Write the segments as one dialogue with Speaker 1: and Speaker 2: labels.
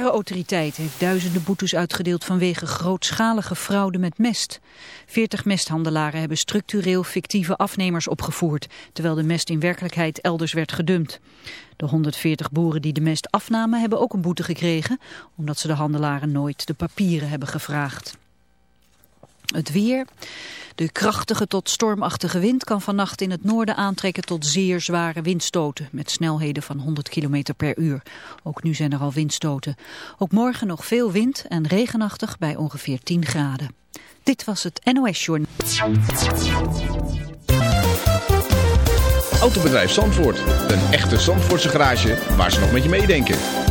Speaker 1: Harenautoriteit heeft duizenden boetes uitgedeeld vanwege grootschalige fraude met mest. Veertig mesthandelaren hebben structureel fictieve afnemers opgevoerd, terwijl de mest in werkelijkheid elders werd gedumpt. De 140 boeren die de mest afnamen hebben ook een boete gekregen, omdat ze de handelaren nooit de papieren hebben gevraagd. Het weer. De krachtige tot stormachtige wind kan vannacht in het noorden aantrekken tot zeer zware windstoten met snelheden van 100 km per uur. Ook nu zijn er al windstoten. Ook morgen nog veel wind en regenachtig bij ongeveer 10 graden. Dit was het NOS Journal.
Speaker 2: Autobedrijf Zandvoort. Een echte Zandvoortse garage waar ze nog met je meedenken.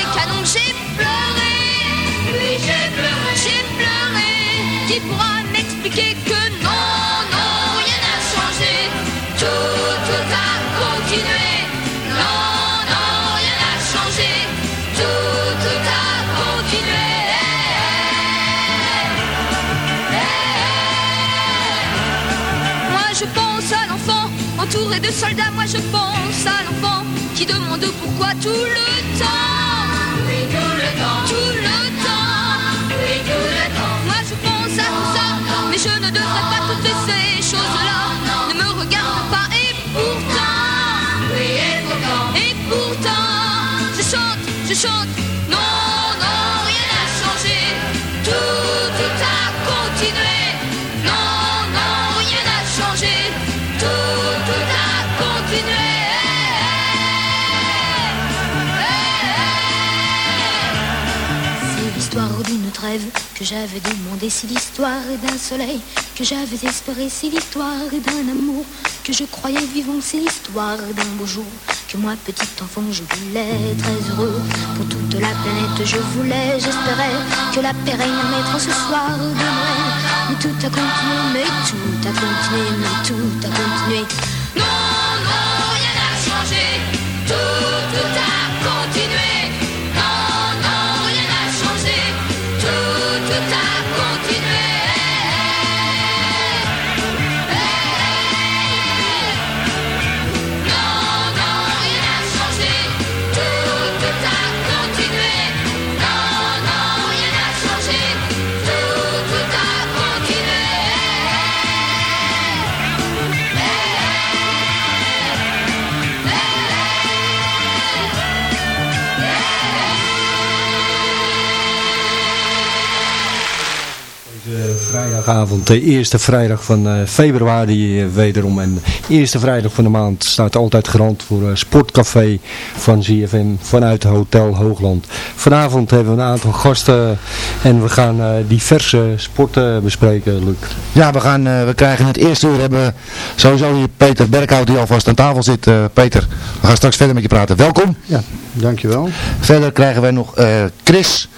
Speaker 3: des canons, j'ai pleuré.
Speaker 4: Oui, j'ai pleuré.
Speaker 3: J'ai pleuré. Qui pourra m'expliquer que non, non, rien n'a changé.
Speaker 4: Tout, tout a continué. Non, non, rien n'a changé. Tout, tout a continué.
Speaker 3: Moi je pense à l'enfant entouré de soldats. Moi je pense à l'enfant qui demande pourquoi tout le temps.
Speaker 4: Tout le temps.
Speaker 3: Tout le temps.
Speaker 4: Oui, tout le temps.
Speaker 3: Moi je pense à tout ça, mais je ne devrais pas toutes ces choses-là. Ne me regarde pas et pourtant,
Speaker 4: Oui, et pourtant.
Speaker 3: et pourtant, je chante, je chante.
Speaker 4: Que j'avais demandé, c'est l'histoire d'un soleil que j'avais espéré, c'est l'histoire d'un amour que je croyais vivant, c'est l'histoire d'un beau jour que moi petit enfant je voulais très heureux pour toute la planète je voulais, j'espérais que la paix règne en mettre ce soir de Noël. Mais tout a continué, mais tout a continué, mais tout a continué.
Speaker 3: Non, non, rien n'a changé.
Speaker 5: Vrijdagavond, de eerste vrijdag van eh, februari eh, wederom. En de eerste vrijdag van de maand staat altijd garant voor eh, Sportcafé van ZFM vanuit Hotel Hoogland. Vanavond hebben we een aantal gasten en we gaan diverse sporten bespreken, Luc.
Speaker 6: Ja, we, gaan, we krijgen het eerste uur hebben sowieso hier Peter Berghout die alvast aan tafel zit. Peter, we gaan straks verder met je praten. Welkom.
Speaker 7: Ja, dankjewel.
Speaker 6: Verder krijgen wij nog eh, Chris.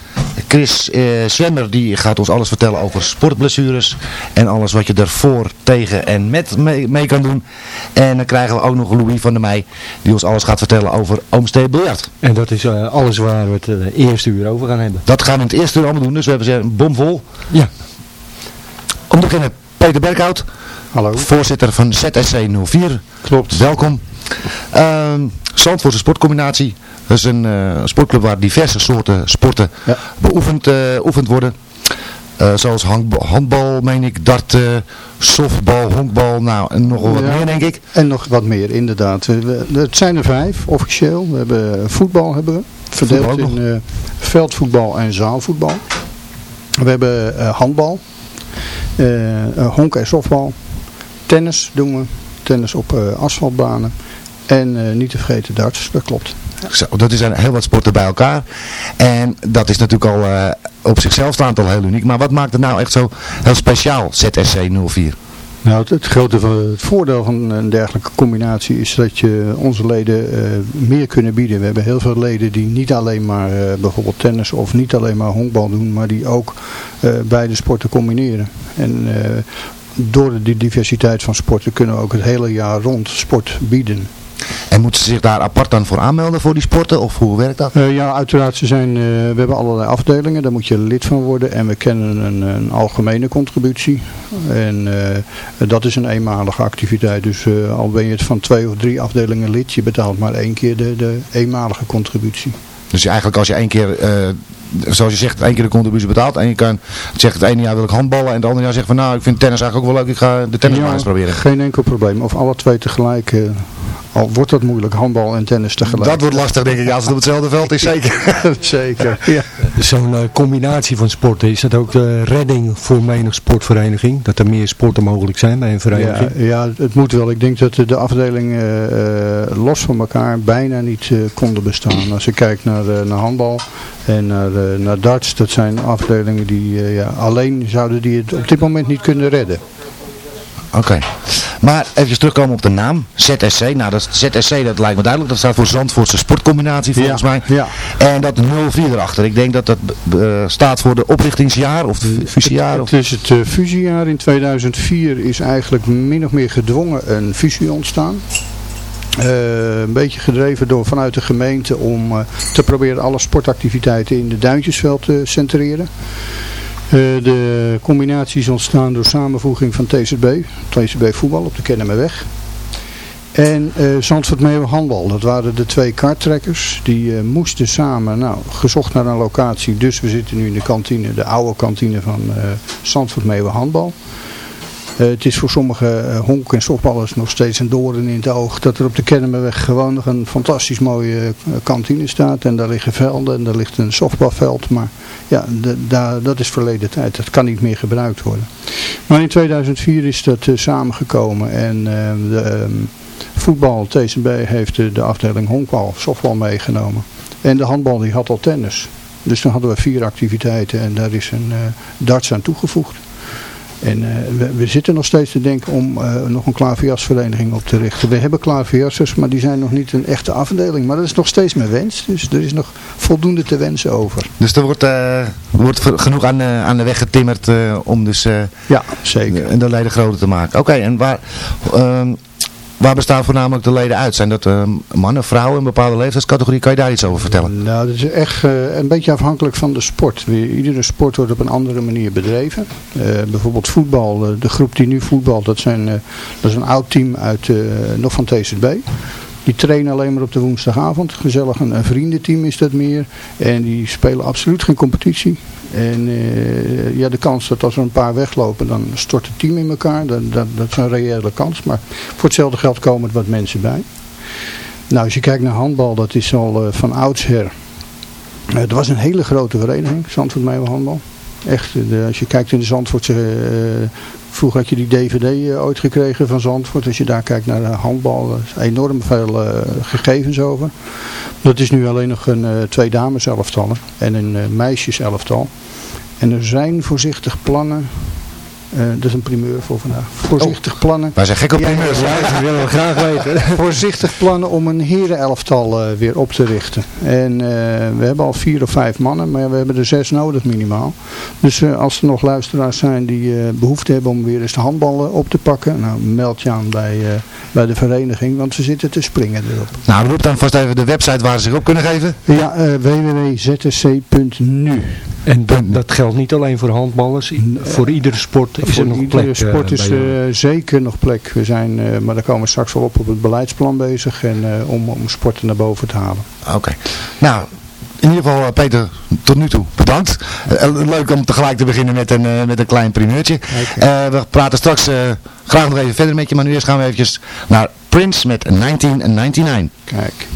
Speaker 6: Chris eh, Zwemmer die gaat ons alles vertellen over sportblessures en alles wat je ervoor, tegen en met mee, mee kan doen. En dan krijgen we ook nog Louis van der Meij die ons alles gaat vertellen over Oomstee Biljart.
Speaker 5: En dat is eh, alles waar we het eerste uur over gaan hebben.
Speaker 6: Dat gaan we in het eerste uur allemaal doen, dus we hebben ze een bomvol.
Speaker 5: Ja.
Speaker 6: Om te beginnen Peter Berghout,
Speaker 7: Hallo.
Speaker 6: voorzitter van ZSC 04.
Speaker 7: Klopt.
Speaker 6: Welkom. Ehm Zandvoortse sportcombinatie. Dat is een eh, sportclub waar diverse soorten sporten
Speaker 7: Ja.
Speaker 6: beoefend eh, oefend worden. Eh, zoals handbal, meen ik, darten, softbal, honkbal, nou en nog wat
Speaker 7: Ja.
Speaker 6: meer denk ik.
Speaker 7: En nog wat meer, inderdaad. We- Het zijn er vijf, officieel. We hebben voetbal, hebben we. Verdeeld in veldvoetbal en zaalvoetbal. We hebben handbal. honk en softbal. Tennis doen we. Tennis op asfaltbanen. En niet te vergeten darts, dat klopt.
Speaker 6: Zo, dat zijn heel wat sporten bij elkaar. En dat is natuurlijk al eh, op zichzelf staand al heel uniek. Maar wat maakt het nou echt zo heel speciaal, ZSC 04?
Speaker 7: Nou, het, het grote het voordeel van een dergelijke combinatie is dat je onze leden eh, meer kunnen bieden. We hebben heel veel leden die niet alleen maar eh, bijvoorbeeld tennis of niet alleen maar honkbal doen, maar die ook eh, beide sporten combineren. En eh, door de diversiteit van sporten kunnen we ook het hele jaar rond sport bieden.
Speaker 6: En moeten ze zich daar apart dan voor aanmelden voor die sporten? Of hoe werkt dat?
Speaker 7: Eh, ja, uiteraard. Ze zijn, eh, we hebben allerlei afdelingen. Daar moet je lid van worden. En we kennen een, een algemene contributie. En eh, dat is een eenmalige activiteit. Dus al ben je het van twee of drie afdelingen lid, je betaalt maar één keer de, de eenmalige contributie.
Speaker 6: Dus eigenlijk als je één keer, zoals je zegt, één keer de contributie betaalt. En je kan zegt het ene jaar wil ik handballen. En het andere jaar zegt van nou ik vind tennis eigenlijk ook wel leuk. Ik ga de tennis maar eens proberen.
Speaker 7: Geen enkel probleem. Of alle twee tegelijk. Al wordt dat moeilijk, handbal en tennis tegelijk.
Speaker 6: Dat wordt lastig denk ik als het op hetzelfde veld is zeker.
Speaker 7: Zeker. Ja.
Speaker 5: Zo'n eh, combinatie van sporten, is dat ook de redding voor menig sportvereniging? Dat er meer sporten mogelijk zijn bij een vereniging?
Speaker 7: Ja, ja, het moet wel. Ik denk dat de afdelingen eh, eh, los van elkaar bijna niet eh, konden bestaan. Als je kijkt naar, eh, naar handbal en naar, eh, naar darts, dat zijn afdelingen die eh, ja, alleen zouden die het op dit moment niet kunnen redden.
Speaker 6: Oké. Maar even terugkomen op de naam. ZSC. Nou dat ZSC dat lijkt me duidelijk. Dat staat voor Zandvoortse Sportcombinatie volgens
Speaker 7: Ja,
Speaker 6: mij.
Speaker 7: ja.
Speaker 6: En dat 04 erachter. Ik denk dat dat eh, staat voor de oprichtingsjaar of de fusiejaar. Of...
Speaker 7: Het is het eh, fusiejaar. In 2004 is eigenlijk min of meer gedwongen een fusie ontstaan. Eh, een beetje gedreven door vanuit de gemeente om te proberen alle sportactiviteiten in de Duintjesveld te centreren. Eh, de combinatie is ontstaan door samenvoeging van TCB, TCB voetbal op de Kennemerweg. En eh Zandvoort Meeuwen handbal, dat waren de twee karttrekkers. Die eh, moesten samen, nou, gezocht naar een locatie. Dus we zitten nu in de kantine, de oude kantine van eh Zandvoort Meeuwen handbal. Eh, het is voor sommige eh, honk- en softballers nog steeds een doorn in het oog. Dat er op de Kennemerweg gewoon nog een fantastisch mooie eh, kantine staat. En daar liggen velden en daar ligt een softbalveld. Maar ja, dat is verleden tijd. Dat kan niet meer gebruikt worden. Maar in 2004 is dat samengekomen. En eh, de ehm, voetbal, TCB, heeft de, de afdeling honkbal, softbal meegenomen. En de handbal die had al tennis. Dus dan hadden we vier activiteiten en daar is een darts aan toegevoegd. En eh, we, we zitten nog steeds te denken om eh, nog een klaverjasvereniging op te richten. We hebben klaverjassers, maar die zijn nog niet een echte afdeling. Maar dat is nog steeds mijn wens. Dus er is nog voldoende te wensen over.
Speaker 6: Dus er wordt, eh, wordt genoeg aan, aan de weg getimmerd om dus
Speaker 7: Ja, zeker.
Speaker 6: en de leden groter te maken. Oké, en waar, ehm, waar bestaan voornamelijk de leden uit? Zijn dat eh, mannen, vrouwen, een bepaalde leeftijdscategorie? Kan je daar iets over vertellen?
Speaker 7: Nou, dat is echt eh, een beetje afhankelijk van de sport. Iedere sport wordt op een andere manier bedreven. Eh, bijvoorbeeld voetbal, de groep die nu voetbalt, dat, zijn, dat is een oud team uit, nog van TZB. Die trainen alleen maar op de woensdagavond. Gezellig een vriendenteam is dat meer. En die spelen absoluut geen competitie. En eh, ja, de kans dat als er een paar weglopen, dan stort het team in elkaar. Dat, dat, dat is een reële kans. Maar voor hetzelfde geld komen er wat mensen bij. Nou, als je kijkt naar handbal, dat is al eh, van oudsher. Eh, Het was een hele grote vereniging, Zandvoort Meeuwen Handbal.
Speaker 8: Echt, de, als je kijkt in de Zandvoortse... eh, vroeger had je die DVD eh, ooit gekregen van Zandvoort. Als je daar kijkt naar de handbal, er is enorm veel eh, gegevens over. Dat is nu alleen nog een eh, twee dames elftallen en een eh, meisjes elftal. En er zijn voorzichtig plannen... eh, dat is een primeur voor vandaag. Voorzichtig plannen.
Speaker 6: Wij zijn gek op primeurs.
Speaker 8: ja,
Speaker 5: dat willen we graag weten.
Speaker 8: voorzichtig plannen om een herenelftal eh weer op te richten. En eh, we hebben al vier of vijf mannen, maar we hebben er zes nodig minimaal. Dus eh, als er nog luisteraars zijn die eh, behoefte hebben om weer eens de handballen op te pakken, nou meld je aan bij, eh, bij de vereniging, want ze zitten te springen erop.
Speaker 6: Nou, roep dan vast even de website waar ze zich op kunnen geven.
Speaker 8: Ja, www.zsc.nu.
Speaker 5: En dat, dat geldt niet alleen voor handballers. In- voor iedere sport is er nog plek. eh,
Speaker 8: sport is er zeker nog plek. We zijn, eh, maar daar komen we straks wel op op het beleidsplan bezig en, eh, om, om sporten naar boven te halen.
Speaker 6: Oké. Nou, in ieder geval eh, Peter, tot nu toe bedankt. Eh, eh, leuk om tegelijk te beginnen met een, eh, met een klein primeurtje. Eh, we praten straks eh, graag nog even verder met je, maar nu eerst gaan we eventjes naar Prince met 1999.
Speaker 8: Kijk.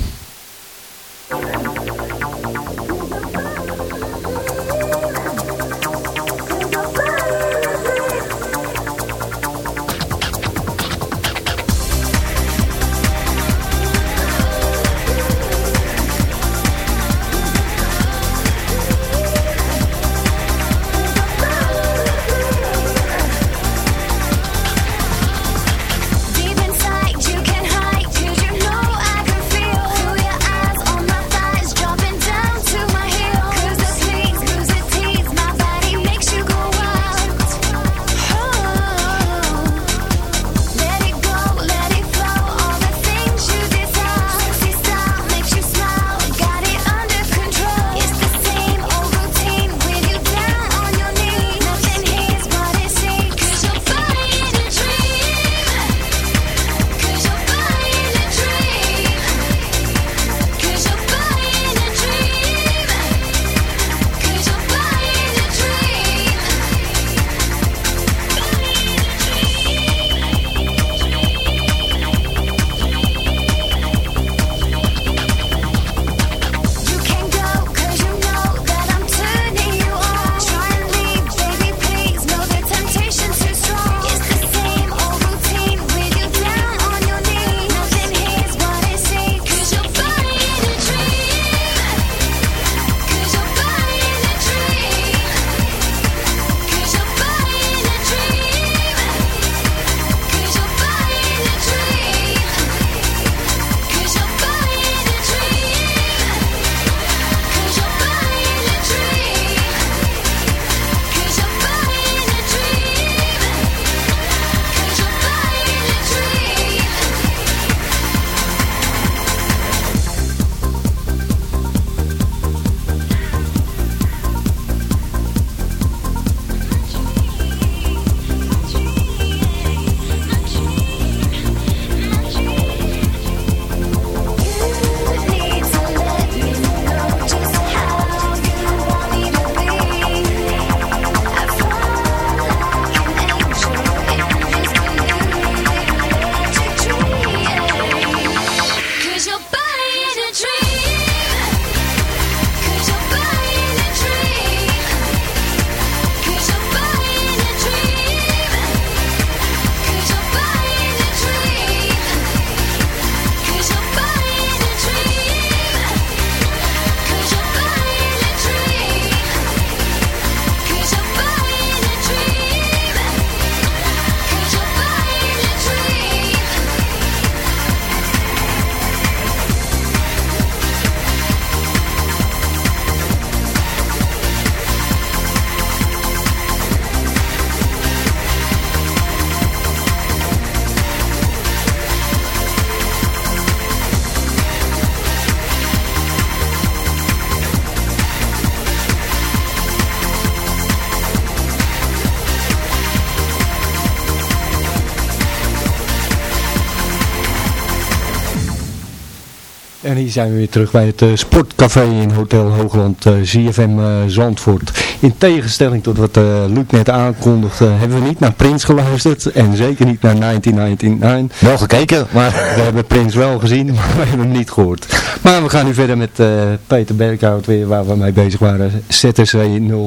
Speaker 5: En hier zijn we weer terug bij het eh, sportcafé in Hotel Hoogland, eh ZFM eh, Zandvoort. In tegenstelling tot wat Luc net aankondigde, hebben we niet naar Prins geluisterd. En zeker niet naar 1999.
Speaker 6: Wel gekeken, maar...
Speaker 5: We hebben Prins wel gezien, maar we hebben hem niet gehoord. Maar we gaan nu verder met Peter Berghout weer, waar we mee bezig waren. ZSC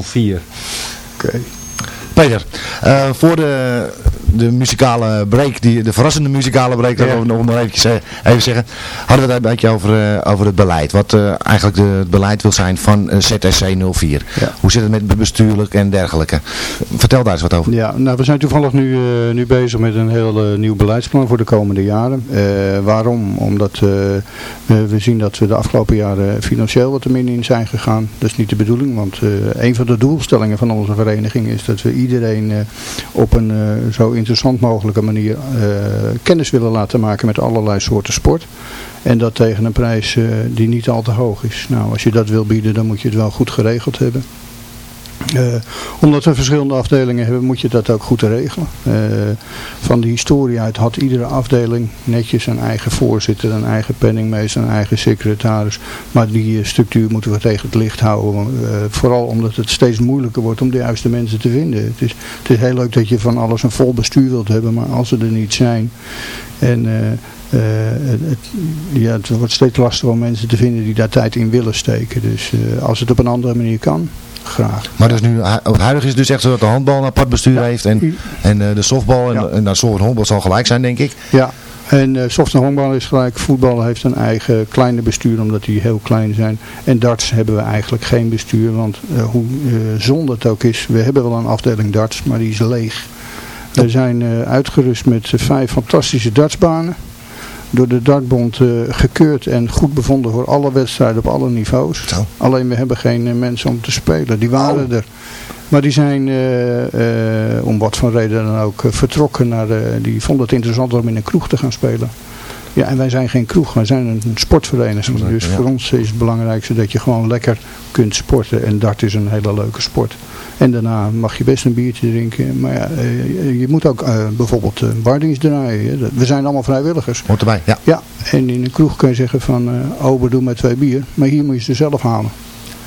Speaker 5: 04.
Speaker 7: Oké.
Speaker 6: Peter, voor de, de muzikale break, die, de verrassende muzikale break, dat
Speaker 7: Ja.
Speaker 6: we nog maar eventjes, eh, even zeggen, hadden we het een beetje over, eh, over het beleid. Wat eh, eigenlijk de, het beleid wil zijn van ZSC 04.
Speaker 7: Ja.
Speaker 6: Hoe zit het met bestuurlijk en dergelijke? Vertel daar eens wat over.
Speaker 7: Ja, nou we zijn toevallig nu, nu bezig met een heel nieuw beleidsplan voor de komende jaren. Waarom? Omdat we, zien dat we de afgelopen jaren financieel wat er minder in zijn gegaan. Dat is niet de bedoeling, want een van de doelstellingen van onze vereniging is dat we iedereen op een zo interessant mogelijke manier eh, kennis willen laten maken met allerlei soorten sport. En dat tegen een prijs eh, die niet al te hoog is. Nou, als je dat wil bieden, dan moet je het wel goed geregeld hebben. Eh, omdat we verschillende afdelingen hebben, moet je dat ook goed regelen. Eh, van de historie uit had iedere afdeling netjes een eigen voorzitter, een eigen penningmeester, een eigen secretaris. Maar die eh, structuur moeten we tegen het licht houden. vooral omdat het steeds moeilijker wordt om de juiste mensen te vinden. Het is, het is heel leuk dat je van alles een vol bestuur wilt hebben, maar als ze er niet zijn... En eh, het, het- ja, het wordt steeds lastiger om mensen te vinden die daar tijd in willen steken. Dus eh, als het op een andere manier kan, graag.
Speaker 6: Maar dus nu, hu- het huidige is dus echt zo dat de handbal een apart bestuur heeft en, en eh, de softbal en,
Speaker 7: Ja.
Speaker 6: en nou, soft en honkbal zal gelijk zijn denk ik.
Speaker 7: Ja, en eh soft en honkbal is gelijk. Voetbal heeft een eigen kleine bestuur omdat die heel klein zijn. En darts hebben we eigenlijk geen bestuur. Want hoe zonde het ook is, we hebben wel een afdeling darts, maar die is leeg. We zijn uitgerust met vijf fantastische dartsbanen. Door de dartbond eh, gekeurd en goed bevonden voor alle wedstrijden op alle niveaus.
Speaker 6: Zo.
Speaker 7: Alleen we hebben geen eh, mensen om te spelen. Die waren er. Maar die zijn eh, om wat voor reden dan ook vertrokken naar, die vonden het interessant om in een kroeg te gaan spelen. Ja, en wij zijn geen kroeg, wij zijn een sportvereniging. Dus
Speaker 6: Ja.
Speaker 7: voor ons is het belangrijkste dat je gewoon lekker kunt sporten. En dart is een hele leuke sport. En daarna mag je best een biertje drinken. Maar ja, eh, je moet ook eh, bijvoorbeeld uh, bardings draaien. Dat- We zijn allemaal vrijwilligers.
Speaker 6: Hoort erbij, ja.
Speaker 7: Ja, en in een kroeg kun je zeggen van, eh ober doe maar twee bier. Maar hier moet je ze zelf halen.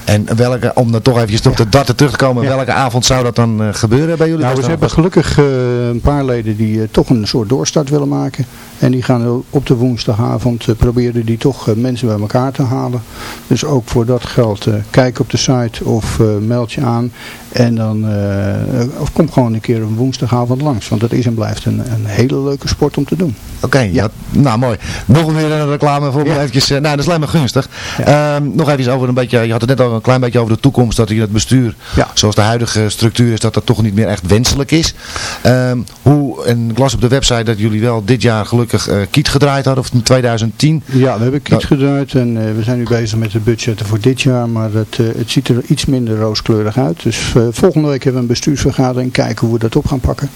Speaker 6: En welke, om dan toch eventjes op de darten terug te komen, welke avond zou dat dan eh, gebeuren bij jullie?
Speaker 7: Nou, we hebben gelukkig eh, een paar leden die eh, toch een soort doorstart willen maken. En die gaan op de woensdagavond proberen die toch mensen bij elkaar te halen. Dus ook voor dat geld, kijk op de site of meld je aan. En dan eh, eh, of kom gewoon een keer een woensdagavond langs. Want dat is en blijft een, een hele leuke sport om te doen.
Speaker 6: Oké, ja. nou mooi. Nog weer een reclame voor
Speaker 7: Ja.
Speaker 6: eventjes, eh, nou dat is alleen maar gunstig. Ehm, nog even over een beetje, je had het net al een klein beetje over de toekomst, dat je het bestuur,
Speaker 7: Ja.
Speaker 6: zoals de huidige structuur is, dat dat toch niet meer echt wenselijk is. Ehm, hoe, en ik las op de website dat jullie wel dit jaar gelukkig eh kiet gedraaid hadden, of in 2010.
Speaker 7: Ja, we hebben kiet gedraaid en we zijn nu bezig met de budgetten voor dit jaar. Maar het, het ziet er iets minder rooskleurig uit. Dus volgende week hebben we een bestuursvergadering. Kijken hoe we dat op gaan pakken.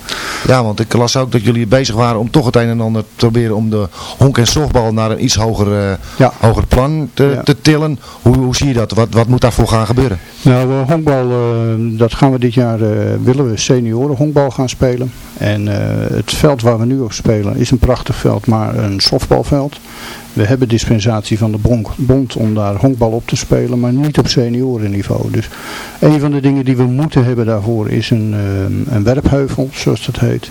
Speaker 6: Ja, want ik las ook dat jullie bezig waren om toch het een en ander te proberen om de honk- en softbal naar een iets hoger, eh,
Speaker 7: Ja.
Speaker 6: hoger plan te,
Speaker 7: Ja.
Speaker 6: te tillen. Hoe, hoe zie je dat? Wat, wat moet daarvoor gaan gebeuren?
Speaker 7: Nou, eh, honkbal, eh, dat gaan we dit jaar, eh, willen we senioren honkbal gaan spelen. En eh, het veld waar we nu op spelen is een prachtig veld, maar een softbalveld. We hebben dispensatie van de bond om daar honkbal op te spelen, maar niet op seniorenniveau. Dus een van de dingen die we moeten hebben daarvoor is een, eh, een werpheuvel, zoals dat heet.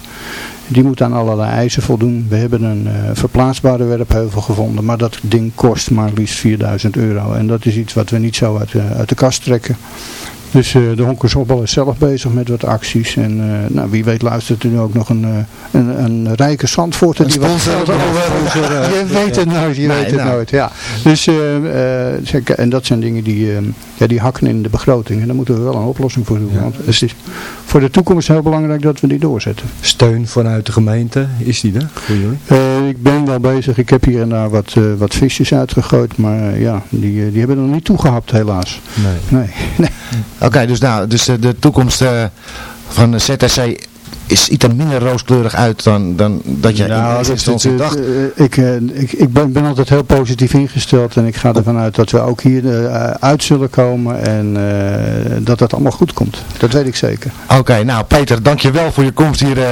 Speaker 7: Die moet aan allerlei eisen voldoen. We hebben een eh, verplaatsbare werpheuvel gevonden, maar dat ding kost maar liefst 4000 euro. En dat is iets wat we niet zo uit, uit de kast trekken. Dus eh, de Honkersopbal is zelf bezig met wat acties. En eh, nou, wie weet luistert er nu ook nog een, eh, een, een rijke Zandvoorter die wat
Speaker 6: sponsor of-
Speaker 7: over- Je weet het nooit, je
Speaker 6: Nee,
Speaker 7: weet het
Speaker 6: nou.
Speaker 7: nooit. Ja. Dus, en dat zijn dingen die, ja, die hakken in de begroting. En daar moeten we wel een oplossing voor doen.
Speaker 5: Ja.
Speaker 7: Want het is voor de toekomst heel belangrijk dat we die doorzetten.
Speaker 5: Steun vanuit de gemeente, is die er voor jullie?
Speaker 7: Eh, ik ben wel bezig. Ik heb hier en daar wat, eh, wat visjes uitgegooid. Maar eh, ja, die, die hebben er nog niet toegehapt helaas.
Speaker 5: Nee.
Speaker 7: Nee. nee.
Speaker 6: Oké, dus, nou, dus de toekomst van de ZSC is, ziet er minder rooskleurig uit dan, dan dat je in
Speaker 7: Nou,
Speaker 6: eerste
Speaker 7: dat-
Speaker 6: instantie dacht.
Speaker 7: eh, ik, eh, ik, ik ben, ben altijd heel positief ingesteld en ik ga ervan uit dat we ook hier eh, uit zullen komen en dat dat allemaal goed komt. Dat weet ik zeker.
Speaker 6: Oké, nou Peter, dankjewel voor je komst hier eh,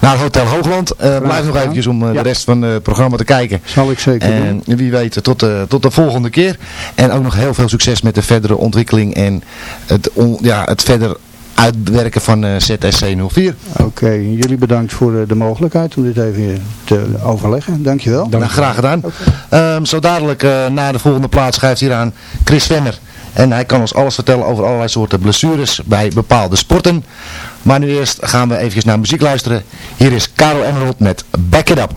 Speaker 6: naar Hotel Hoogland. Blijf nog eventjes om
Speaker 7: Ja.
Speaker 6: de rest van het programma te kijken.
Speaker 7: Zal ik zeker
Speaker 6: En
Speaker 7: doen.
Speaker 6: wie weet, tot de, tot de volgende keer. En ook nog heel veel succes met de verdere ontwikkeling en het, on- ja, het verder uitwerken van eh, ZSC 04.
Speaker 7: Oké, jullie bedankt voor eh, de mogelijkheid om dit even te overleggen. Dankjewel.
Speaker 6: Nou, graag gedaan. Ehm, zo dadelijk eh, na de volgende plaats schrijft hier aan Chris Venner.
Speaker 9: En hij kan ons alles vertellen over allerlei soorten blessures bij bepaalde sporten. Maar nu eerst gaan we even naar muziek luisteren. Hier is Karel Emerald met Back It Up.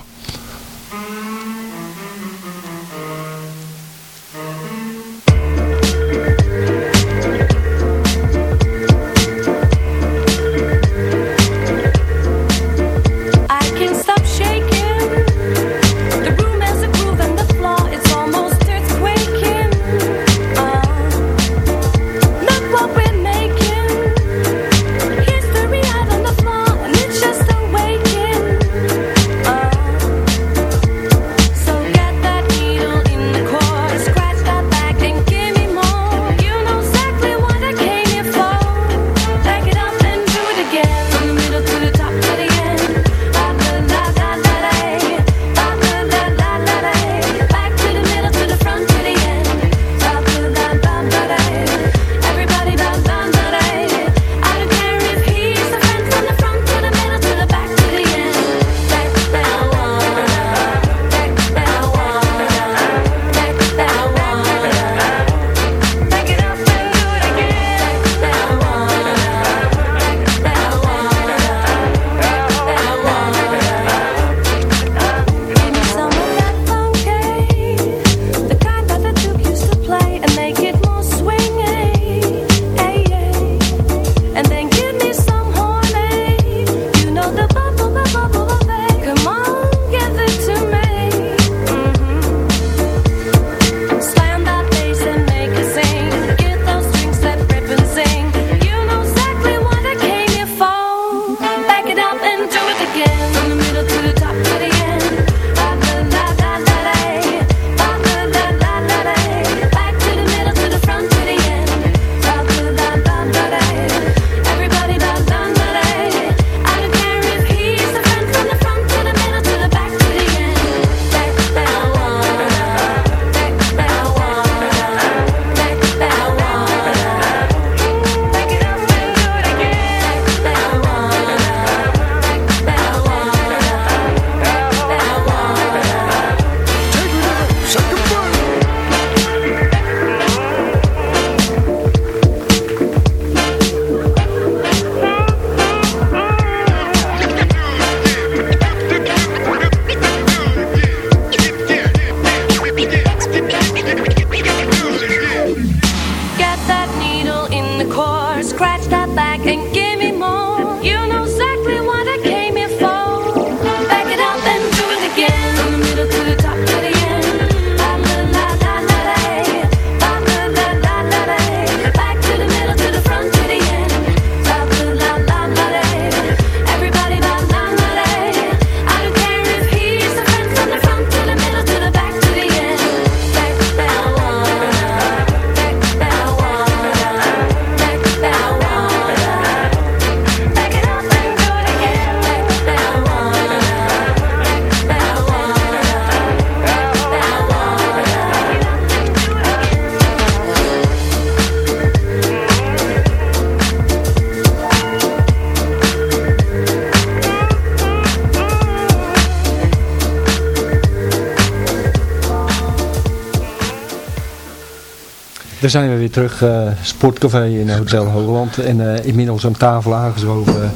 Speaker 5: Weer terug, eh, Sportcafé in Hotel Hoogland. En eh, inmiddels aan tafel aangeschoven eh,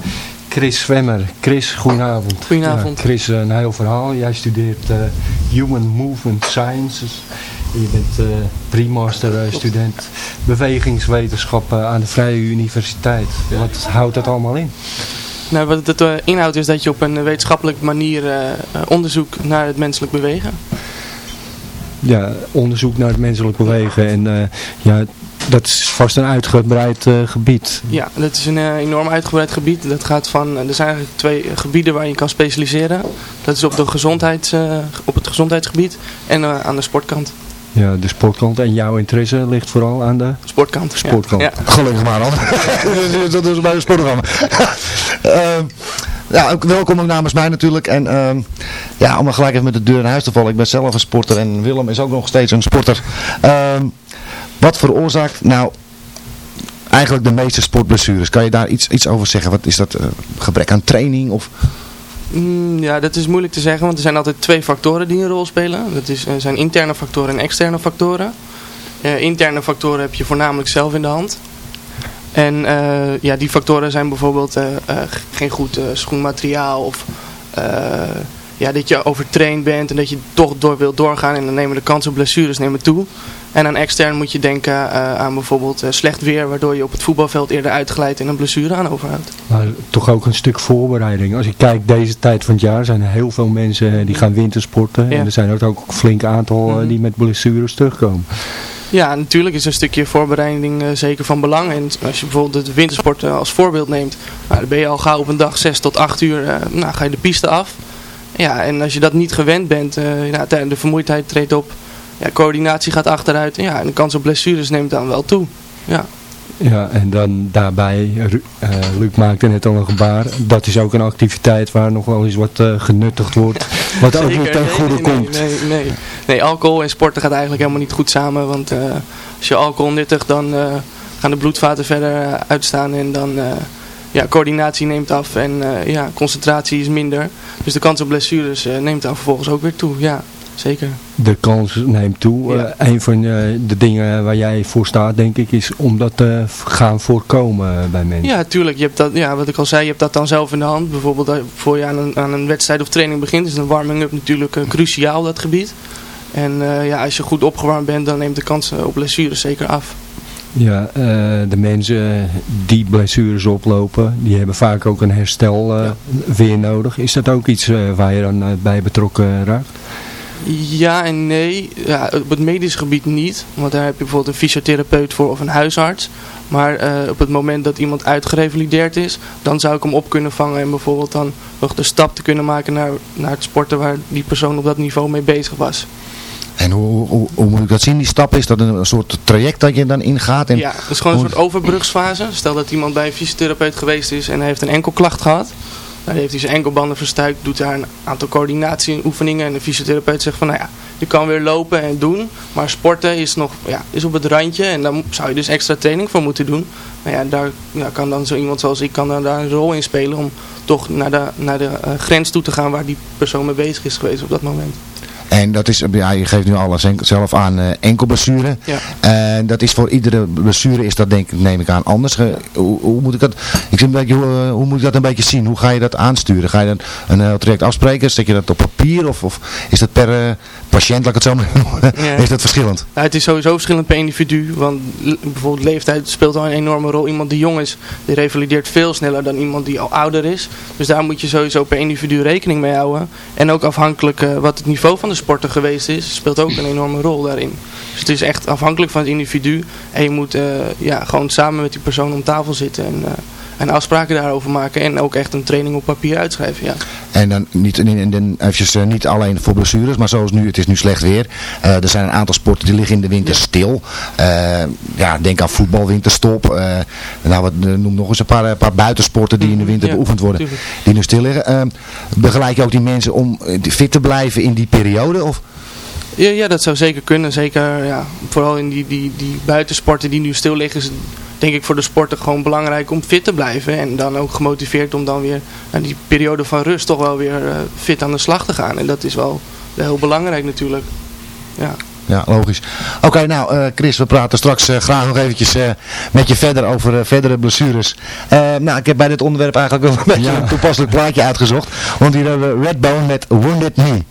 Speaker 5: Chris Zwemmer. Chris, goedenavond.
Speaker 10: Goedenavond.
Speaker 5: Ja, Chris, een heel verhaal. Jij studeert Human Movement Sciences. Je bent eh pre-master student bewegingswetenschappen aan de Vrije Universiteit. Wat houdt dat allemaal in?
Speaker 10: Nou, wat het inhoudt is dat je op een wetenschappelijke manier eh, onderzoek naar het menselijk bewegen.
Speaker 5: Ja, onderzoek naar het menselijk bewegen. En eh, ja, dat is vast een uitgebreid eh, gebied.
Speaker 10: Ja, dat is een eh, enorm uitgebreid gebied. Dat gaat van, er zijn eigenlijk twee gebieden waar je kan specialiseren. Dat is op, de gezondheids, eh, op het gezondheidsgebied en eh, aan de sportkant.
Speaker 5: Ja, de sportkant. En jouw interesse ligt vooral aan de
Speaker 10: Sportkant.
Speaker 5: sportkant.
Speaker 10: Ja.
Speaker 9: Gelukkig maar dan. dat is bij de sportprogramma. Ja, ook welkom namens mij natuurlijk. En ehm, ja, om gelijk even met de deur in huis te vallen. Ik ben zelf een sporter en Willem is ook nog steeds een sporter. Ehm, wat veroorzaakt nou eigenlijk de meeste sportblessures? Kan je daar iets, iets over zeggen? Wat is dat? eh, gebrek aan training? Of...
Speaker 10: Mm, ja, dat is moeilijk te zeggen, want er zijn altijd twee factoren die een rol spelen. Dat is, eh, zijn interne factoren en externe factoren. Eh, interne factoren heb je voornamelijk zelf in de hand. En eh, ja, die factoren zijn bijvoorbeeld eh, eh, geen goed schoenmateriaal of ja, dat je overtraind bent en dat je toch door wilt doorgaan en dan nemen de kans op blessures nemen toe. En aan extern moet je denken aan bijvoorbeeld slecht weer, waardoor je op het voetbalveld eerder uitglijdt en een blessure aan overhoudt.
Speaker 5: Maar toch ook een stuk voorbereiding. Als ik kijk deze tijd van het jaar zijn er heel veel mensen die gaan wintersporten.
Speaker 10: Ja.
Speaker 5: En er zijn ook een flink aantal
Speaker 10: Mhm.
Speaker 5: die met blessures terugkomen.
Speaker 10: Ja, natuurlijk is een stukje voorbereiding eh, zeker van belang. En als je bijvoorbeeld de wintersport eh, als voorbeeld neemt, nou, dan ben je al gauw op een dag 6 tot 8 uur, eh, nou, ga je de piste af. Ja, en als je dat niet gewend bent, ja, de vermoeidheid treedt op, ja, coördinatie gaat achteruit. En ja, en de kans op blessures neemt dan wel toe. Ja.
Speaker 5: Ja, en dan daarbij, eh, Luc maakte net al een gebaar, dat is ook een activiteit waar nog wel eens wat eh, genuttigd wordt. Wat ook niet ten goede
Speaker 10: nee,
Speaker 5: komt.
Speaker 10: Nee, nee, nee. Nee, alcohol en sporten gaat eigenlijk helemaal niet goed samen. Want eh, als je alcohol nuttigt, dan gaan de bloedvaten verder uitstaan. En dan, ja, coördinatie neemt af en ja, concentratie is minder. Dus de kans op blessures neemt dan vervolgens ook weer toe. Ja, zeker.
Speaker 5: De kans neemt toe.
Speaker 10: Ja.
Speaker 5: Eh, een van eh, de dingen waar jij voor staat, denk ik, is om dat te gaan voorkomen bij mensen.
Speaker 10: Ja, tuurlijk. Je hebt dat, ja, wat ik al zei, je hebt dat dan zelf in de hand. Bijvoorbeeld eh, voor je aan een, aan een wedstrijd of training begint, is een warming-up natuurlijk cruciaal, dat gebied. En ja, als je goed opgewarmd bent, dan neemt de kans op blessures zeker af.
Speaker 5: Ja, de mensen die blessures oplopen, die hebben vaak ook een herstel weer nodig. Is dat ook iets waar je dan bij betrokken raakt?
Speaker 10: Ja en nee. Ja, op het medisch gebied niet. Want daar heb je bijvoorbeeld een fysiotherapeut voor of een huisarts. Maar eh, op het moment dat iemand uitgerevalideerd is, dan zou ik hem op kunnen vangen. En bijvoorbeeld dan nog de stap te kunnen maken naar, naar het sporten waar die persoon op dat niveau mee bezig was.
Speaker 6: En hoe, hoe, hoe moet ik dat zien, die stap? Is dat een, soort traject dat je dan ingaat? En
Speaker 10: Ja, dat is gewoon een soort overbrugsfase. Stel dat iemand bij een fysiotherapeut geweest is en hij heeft een enkelklacht gehad. Dan heeft hij zijn enkelbanden verstuikt, doet daar een aantal coördinatieoefeningen. En de fysiotherapeut zegt van, nou ja, je kan weer lopen en doen. Maar sporten is nog ja, is op het randje en daar zou je dus extra training voor moeten doen. Nou ja, daar kan dan zo iemand zoals ik kan daar een rol in spelen om toch naar de, naar de eh, grens toe te gaan waar die persoon mee bezig is geweest op dat moment.
Speaker 6: En dat is, ja, je geeft nu alles enkel- zelf aan eh enkelblessure.
Speaker 10: Ja.
Speaker 6: En dat is voor iedere blessure is dat denk ik, neem ik aan anders. Hoe, hoe moet ik dat, ik een beetje, hoe, eh, hoe moet ik dat een beetje zien? Hoe ga je dat aansturen? Ga je dan een heel traject afspreken? Zet je dat op papier? Of, of is dat per eh, patiënt, laat ik het zo maar noemen?
Speaker 10: Ja.
Speaker 6: Is dat verschillend?
Speaker 10: Nou, het is sowieso verschillend per individu, want bijvoorbeeld leeftijd speelt al een enorme rol. Iemand die jong is, die revalideert veel sneller dan iemand die al ouder is. Dus daar moet je sowieso per individu rekening mee houden. En ook afhankelijk eh, wat het niveau van de sporter geweest is, speelt ook een enorme rol daarin. Dus het is echt afhankelijk van het individu. En je moet eh, ja, gewoon samen met die persoon om tafel zitten en, eh, en afspraken daarover maken. En ook echt een training op papier uitschrijven, ja.
Speaker 6: En dan niet, en, en eventjes, eh, niet alleen voor blessures, maar zoals nu, het is nu slecht weer. Eh, er zijn een aantal sporten die liggen in de winter stil. Eh, ja, denk aan voetbal, winterstop. Nou, wat, noem nog eens een paar, paar buitensporten die in de winter
Speaker 10: Ja,
Speaker 6: beoefend worden.
Speaker 10: tuurlijk.
Speaker 6: Die nu stil liggen. Eh, begeleid je ook die mensen om fit te blijven in die periode? Of?
Speaker 10: Ja, ja, dat zou zeker kunnen. Zeker, ja, vooral in die, die, die buitensporten die nu stil liggen, denk ik voor de sporter gewoon belangrijk om fit te blijven. En dan ook gemotiveerd om dan weer naar die periode van rust toch wel weer eh, fit aan de slag te gaan. En dat is wel heel belangrijk natuurlijk. Ja.
Speaker 6: Ja, logisch. Oké, nou eh, Chris, we praten straks eh, graag nog eventjes eh, met je verder over verdere blessures. Eh, nou, ik heb bij dit onderwerp eigenlijk wel een beetje een toepasselijk plaatje uitgezocht. Want hier hebben we Redbone met
Speaker 11: Wounded Knee.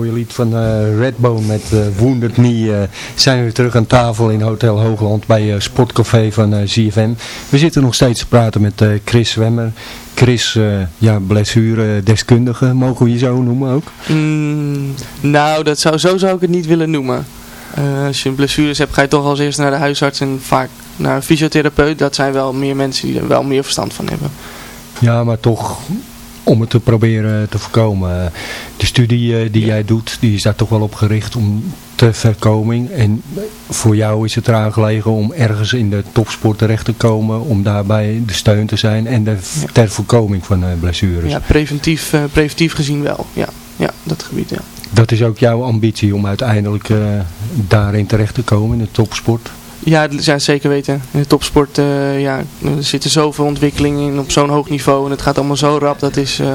Speaker 5: Mooie lied van eh, Redbone met eh, Wounded Knee eh, zijn we weer terug aan tafel in Hotel Hoogland bij Sportcafé van ZFM. We zitten nog steeds te praten met Chris Zwemmer. Chris, ja, blessure deskundige, mogen we je zo noemen ook?
Speaker 10: Mm, nou, dat zou, zo zou ik het niet willen noemen. Als je blessures hebt, ga je toch als eerste naar de huisarts en vaak naar een fysiotherapeut. Dat zijn wel meer mensen die er wel meer verstand van hebben.
Speaker 5: Ja, maar toch om het te proberen te voorkomen. De studie eh, die jij doet, die is daar toch wel op gericht om te voorkoming. En voor jou is het eraan gelegen om ergens in de topsport terecht te komen, om daarbij de steun te zijn en de, ter voorkoming van eh, blessures.
Speaker 10: Ja, preventief, eh, preventief gezien wel. Ja, ja dat gebied, ja.
Speaker 5: Dat is ook jouw ambitie om uiteindelijk daarin terecht te komen in de topsport?
Speaker 10: Ja, zijn zeker weten. In de topsport eh, ja, er zitten zoveel ontwikkelingen in op zo'n hoog niveau. En het gaat allemaal zo rap. Dat is, eh,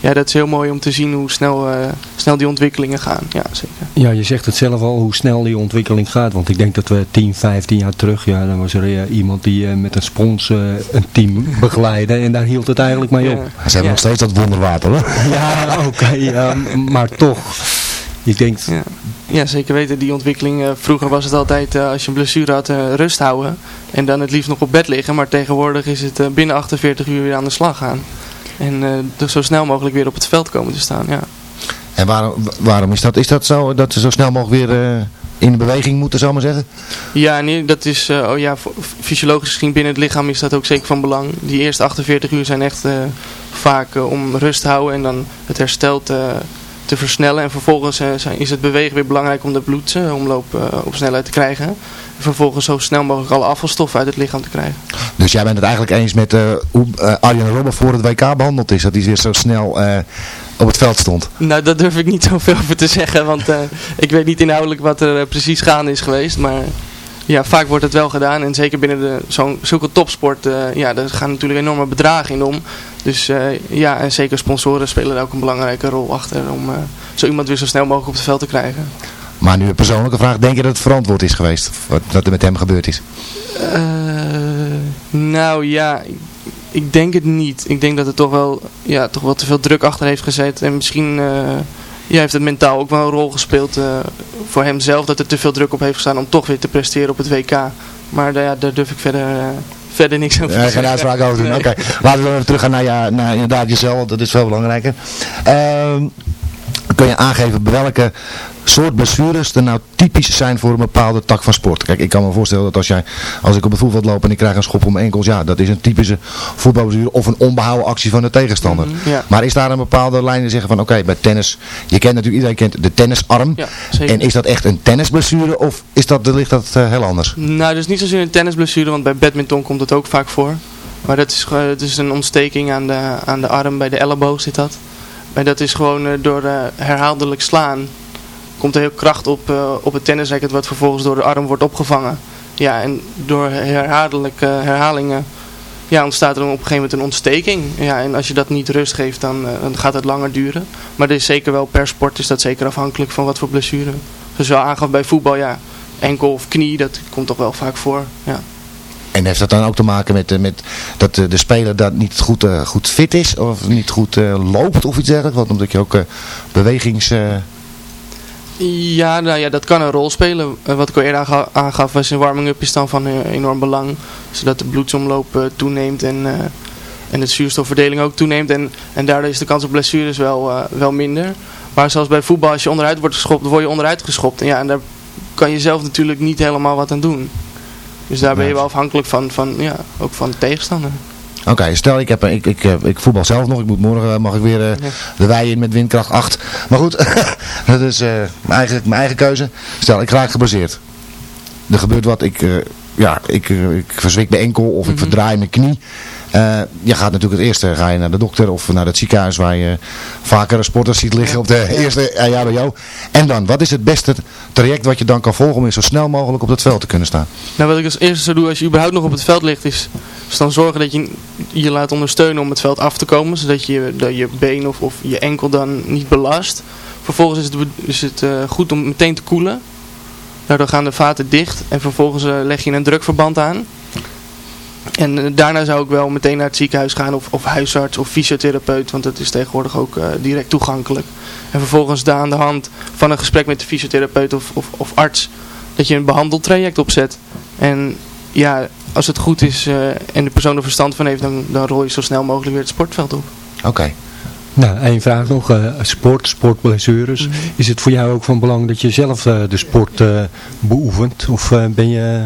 Speaker 10: ja, dat is heel mooi om te zien hoe snel, eh, snel die ontwikkelingen gaan. Ja, zeker.
Speaker 5: Ja, je zegt het zelf al, hoe snel die ontwikkeling gaat. Want ik denk dat we 10, 15 jaar terug, ja, dan was er iemand die met een spons eh, een team begeleidde. En daar hield het eigenlijk mee op.
Speaker 6: Ze hebben nog steeds dat wonderwater hoor.
Speaker 5: Ja, oké, ja, maar toch. Ik denk,
Speaker 10: Ja. ja, zeker weten. Die ontwikkeling, eh, vroeger was het altijd eh, als je een blessure had, eh, rust houden. En dan het liefst nog op bed liggen. Maar tegenwoordig is het eh, binnen 48 uur weer aan de slag gaan. En eh, dus zo snel mogelijk weer op het veld komen te staan. Ja.
Speaker 6: En waarom, waarom is dat? Is dat zo dat ze zo snel mogelijk weer eh, in beweging moeten, zal ik maar zeggen?
Speaker 10: Ja, nee, dat is, eh, oh ja, fysiologisch gezien binnen het lichaam is dat ook zeker van belang. Die eerste 48 uur zijn echt eh, vaak om rust te houden en dan het herstel te, versnellen. En vervolgens eh, is het bewegen weer belangrijk om de bloedsomloop eh, op snelheid te krijgen. En vervolgens zo snel mogelijk alle afvalstoffen uit het lichaam te krijgen.
Speaker 6: Dus jij bent het eigenlijk eens met eh, hoe eh, Arjen Robben voor het WK behandeld is. Dat hij weer zo snel eh, op het veld stond.
Speaker 10: Nou, daar durf ik niet zoveel over te zeggen, want eh, ik weet niet inhoudelijk wat er eh, precies gaande is geweest. Maar ja, vaak wordt het wel gedaan en zeker binnen de, zo'n, zulke topsport, eh, ja, daar gaan natuurlijk enorme bedragen in om. Dus eh, ja, en zeker sponsoren spelen daar ook een belangrijke rol achter om eh, zo iemand weer zo snel mogelijk op het veld te krijgen.
Speaker 6: Maar nu een persoonlijke vraag. Denk je dat het verantwoord is geweest? Wat, er met hem gebeurd is?
Speaker 10: Eh, nou ja, ik, denk het niet. Ik denk dat er toch wel, ja, toch wel te veel druk achter heeft gezet. En misschien ja, heeft het mentaal ook wel een rol gespeeld eh, voor hemzelf. Dat er te veel druk op heeft gestaan om toch weer te presteren op het WK. Maar daar- ja, daar durf ik verder, verder niks over
Speaker 6: Ja, geen uitspraak over doen. Oké, laten we even teruggaan naar, ja, naar inderdaad jezelf, want dat is veel belangrijker. Ehm, kun je aangeven bij welke soort blessures er nou typisch zijn voor een bepaalde tak van sport? Kijk, ik kan me voorstellen dat als, jij, als ik op het voetbal loop en ik krijg een schop om mijn enkels, ja, dat is een typische voetbalblessure of een onbehouden actie van de tegenstander.
Speaker 10: Mhm, ja.
Speaker 6: Maar is daar een bepaalde lijn die zeggen van, oké, bij tennis, je kent natuurlijk, iedereen kent de tennisarm.
Speaker 10: Ja,
Speaker 6: en is dat echt een tennisblessure of is dat, ligt dat eh, heel anders?
Speaker 10: Nou, dus niet zozeer een tennisblessure, want bij badminton komt het ook vaak voor. Maar dat is, het is een ontsteking aan de, aan de arm, bij de elleboog zit dat. Maar dat is gewoon eh, door eh, herhaaldelijk slaan, komt er heel kracht op, eh, op het tennisracket, wat vervolgens door de arm wordt opgevangen. Ja, en door herhaaldelijke herhalingen ja, ontstaat er op een gegeven moment een ontsteking. Ja, en als je dat niet rust geeft, dan, dan gaat het langer duren. Maar is zeker wel per sport is dat zeker afhankelijk van wat voor blessure. Zoals je al aangaf bij voetbal, ja, enkel of knie, dat komt toch wel vaak voor. Ja.
Speaker 6: En heeft dat dan ook te maken met, eh, met dat de, de speler dat niet goed, eh, goed fit is of niet goed eh, loopt of iets dergelijks? Want omdat je ook eh, bewegings... eh,
Speaker 10: Ja, nou ja, dat kan een rol spelen. Eh, wat ik al eerder aanga- aangaf, was een warming-up is dan van eh, enorm belang. Zodat de bloedsomloop eh, toeneemt en, eh, en de zuurstofverdeling ook toeneemt. En, en daardoor is de kans op blessures wel, eh, wel minder. Maar zoals bij voetbal, als je onderuit wordt geschopt, word je onderuit geschopt. En ja, en daar kan je zelf natuurlijk niet helemaal wat aan doen. Dus daar ben je wel afhankelijk van, van, ja, ook van de tegenstander.
Speaker 6: Oké, stel ik, heb, ik, ik, eh, ik voetbal zelf nog. Ik moet morgen eh, mag ik weer eh, de wei in met windkracht 8. Maar goed, dat is eh, mijn, eigen, mijn eigen keuze. Stel, ik raak gebaseerd. Er gebeurt wat, ik, eh, ja, ik, ik verzwik mijn enkel of ik verdraai mijn knie. Eh, je gaat natuurlijk het eerste ga je naar de dokter of naar het ziekenhuis waar je vaker sporters ziet liggen op de eerste uh, ja, bij jou. En dan, wat is het beste traject wat je dan kan volgen om weer zo snel mogelijk op dat veld te kunnen staan?
Speaker 10: Nou, wat ik als eerste zou doen als je überhaupt nog op het veld ligt, is, is dan zorgen dat je je laat ondersteunen om het veld af te komen. Zodat je, dat je been of, of je enkel dan niet belast. Vervolgens is het, is het eh, goed om meteen te koelen. Daardoor gaan de vaten dicht en vervolgens eh, leg je een drukverband aan. En eh, daarna zou ik wel meteen naar het ziekenhuis gaan of, of huisarts of fysiotherapeut, want dat is tegenwoordig ook eh, direct toegankelijk. En vervolgens daar aan de hand van een gesprek met de fysiotherapeut of, of, of arts, dat je een behandeltraject opzet. En ja, als het goed is eh, en de persoon er verstand van heeft, dan, dan rol je zo snel mogelijk weer het sportveld op.
Speaker 6: Oké.
Speaker 5: Nou, één vraag nog. eh, sport, sportblessures. Is het voor jou ook van belang dat je zelf eh, de sport eh, beoefent? Of ben je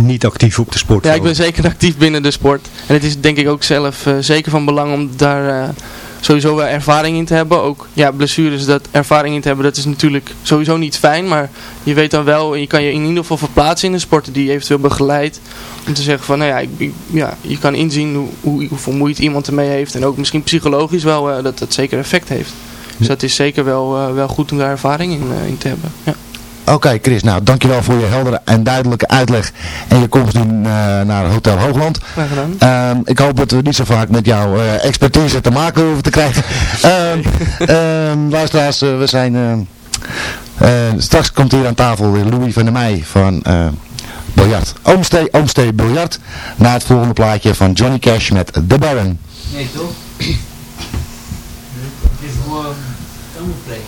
Speaker 5: niet actief op de sport?
Speaker 10: Ja, ik ben zeker actief binnen de sport. En het is denk ik ook zelf zeker van belang om daar sowieso wel ervaring in te hebben. Ook ja, blessures, dat ervaring in te hebben, dat is natuurlijk sowieso niet fijn. Maar je weet dan wel, je kan je in ieder geval verplaatsen in de sporten die je eventueel begeleidt. Om te zeggen van, nou ja, ik, ik- ja je kan inzien hoe, hoe, hoeveel moeite iemand ermee heeft. En ook misschien psychologisch wel eh, dat dat zeker effect heeft. Dus dat is zeker wel, eh, wel goed om daar ervaring in, eh, in te hebben. Ja.
Speaker 6: Oké Chris, nou dankjewel voor je heldere en duidelijke uitleg en je komst nu eh, naar Hotel Hoogland.
Speaker 10: Graag gedaan.
Speaker 6: Ehm, ik hoop dat we niet zo vaak met jouw eh, expertise te maken hoeven te krijgen. Ehm ehm, luisteraars, eh, we zijn... ehm, eh, straks komt hier aan tafel weer Louis van der Meij van eh Biljart. Oomstee, Oomstee Biljart. Na het volgende plaatje van Johnny Cash met The Baron.
Speaker 12: Nee, toch? Het is gewoon camouflage.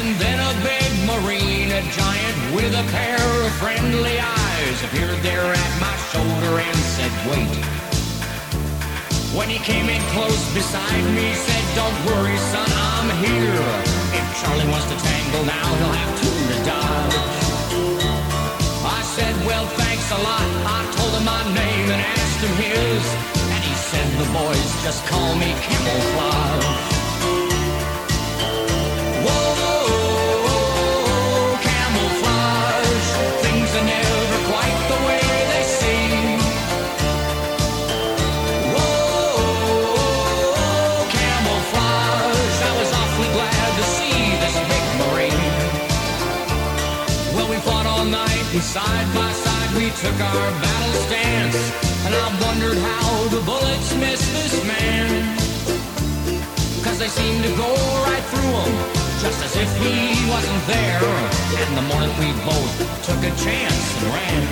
Speaker 13: And then a big marine, a giant with a pair of friendly eyes, appeared there at my shoulder and said, wait. When he came in close beside me, said, don't worry, son, I'm here. If Charlie wants to tangle now, he'll have two to dodge. I said, well, thanks a lot. I told him my name and asked him his. And he said, the boys just call me camouflage. Side by side we took our battle stance. And I wondered how the bullets missed this man. Cause they seemed to go right through him, just as if he wasn't there. And the morning we both took a chance and ran.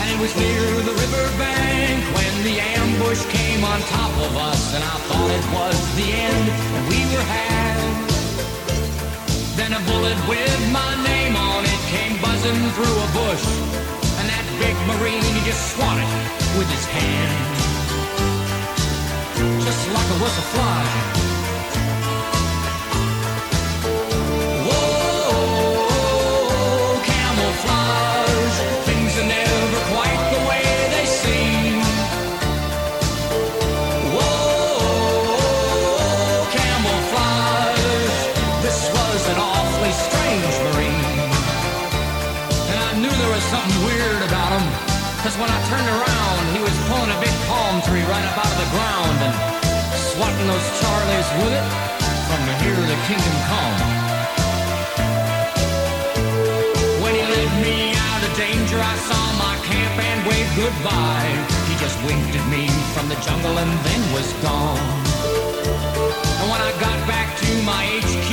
Speaker 13: And it was near the riverbank when the ambush came on top of us. And I thought it was the end, and we were had. Then a bullet with my name on came buzzing through a bush, and that big marine he just swatted with his hand, just like a whistle fly. When I turned around, he was pulling a big palm tree right up out of the ground and swatting those Charlies with it from here to Kingdom Come. When he led me out of danger, I saw my camp and waved goodbye. He just winked at me from the jungle and then was gone. And when I got back to my HQ,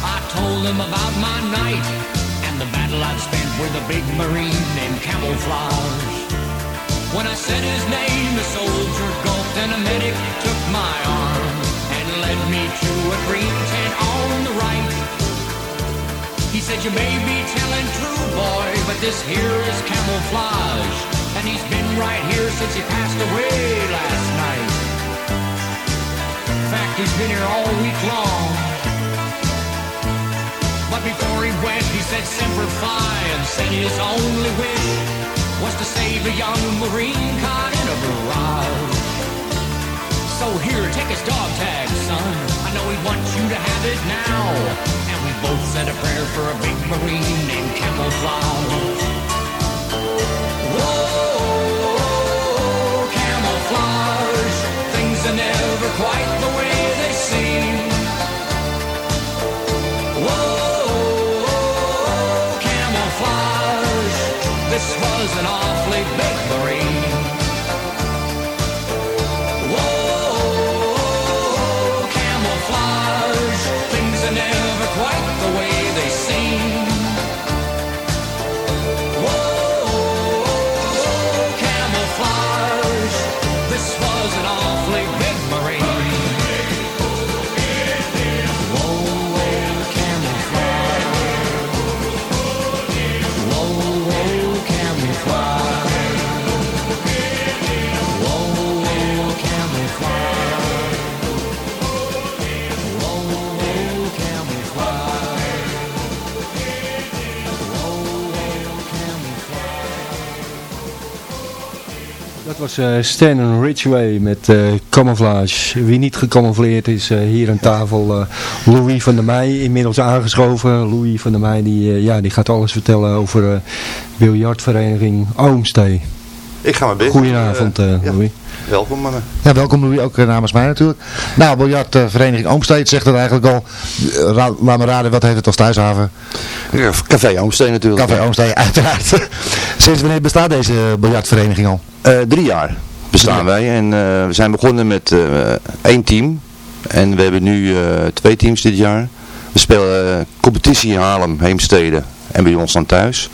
Speaker 13: I told him about my night and the battle I'd spent with a big marine named Camouflage. When I said his name, the soldier gulped and a medic took my arm and led me to a green tent on the right. He said, you may be telling true, boy, but this here is camouflage. And he's been right here since he passed away last night. In fact, he's been here all week long. But before he went, he said Semper Fi and said his only wish was to save a young Marine caught in a barrage. So here, take his dog tag, son. I know he wants you to have it now. And we both said a prayer for a big Marine named Camouflage. Whoa, camouflage. Things are never quite was an awfully big was
Speaker 5: eh Stan Ridgway met eh, Camouflage. Wie niet gecamoufleerd is, eh, hier aan tafel Louis van der Meij, inmiddels aangeschoven. Louis van der Meij die, ja, die gaat alles vertellen over biljartvereniging Oomstee.
Speaker 14: Ik ga mijn best.
Speaker 5: Goedenavond
Speaker 14: ja. Welkom mannen.
Speaker 6: Ja, welkom Louis, ook eh, namens mij natuurlijk. Nou, biljartvereniging Oomsteed zegt het eigenlijk al. Eh, ra- laat me raden, wat heeft het als thuishaven?
Speaker 14: Ja, Café Oomsteen natuurlijk.
Speaker 6: Café Oomsteed, uiteraard. Sinds wanneer bestaat deze biljartvereniging al?
Speaker 14: Eh, drie jaar bestaan wij en eh, we zijn begonnen met eh, één team. En we hebben nu eh, twee teams dit jaar. We spelen eh, competitie in Haarlem, Heemstede en bij ons dan thuis.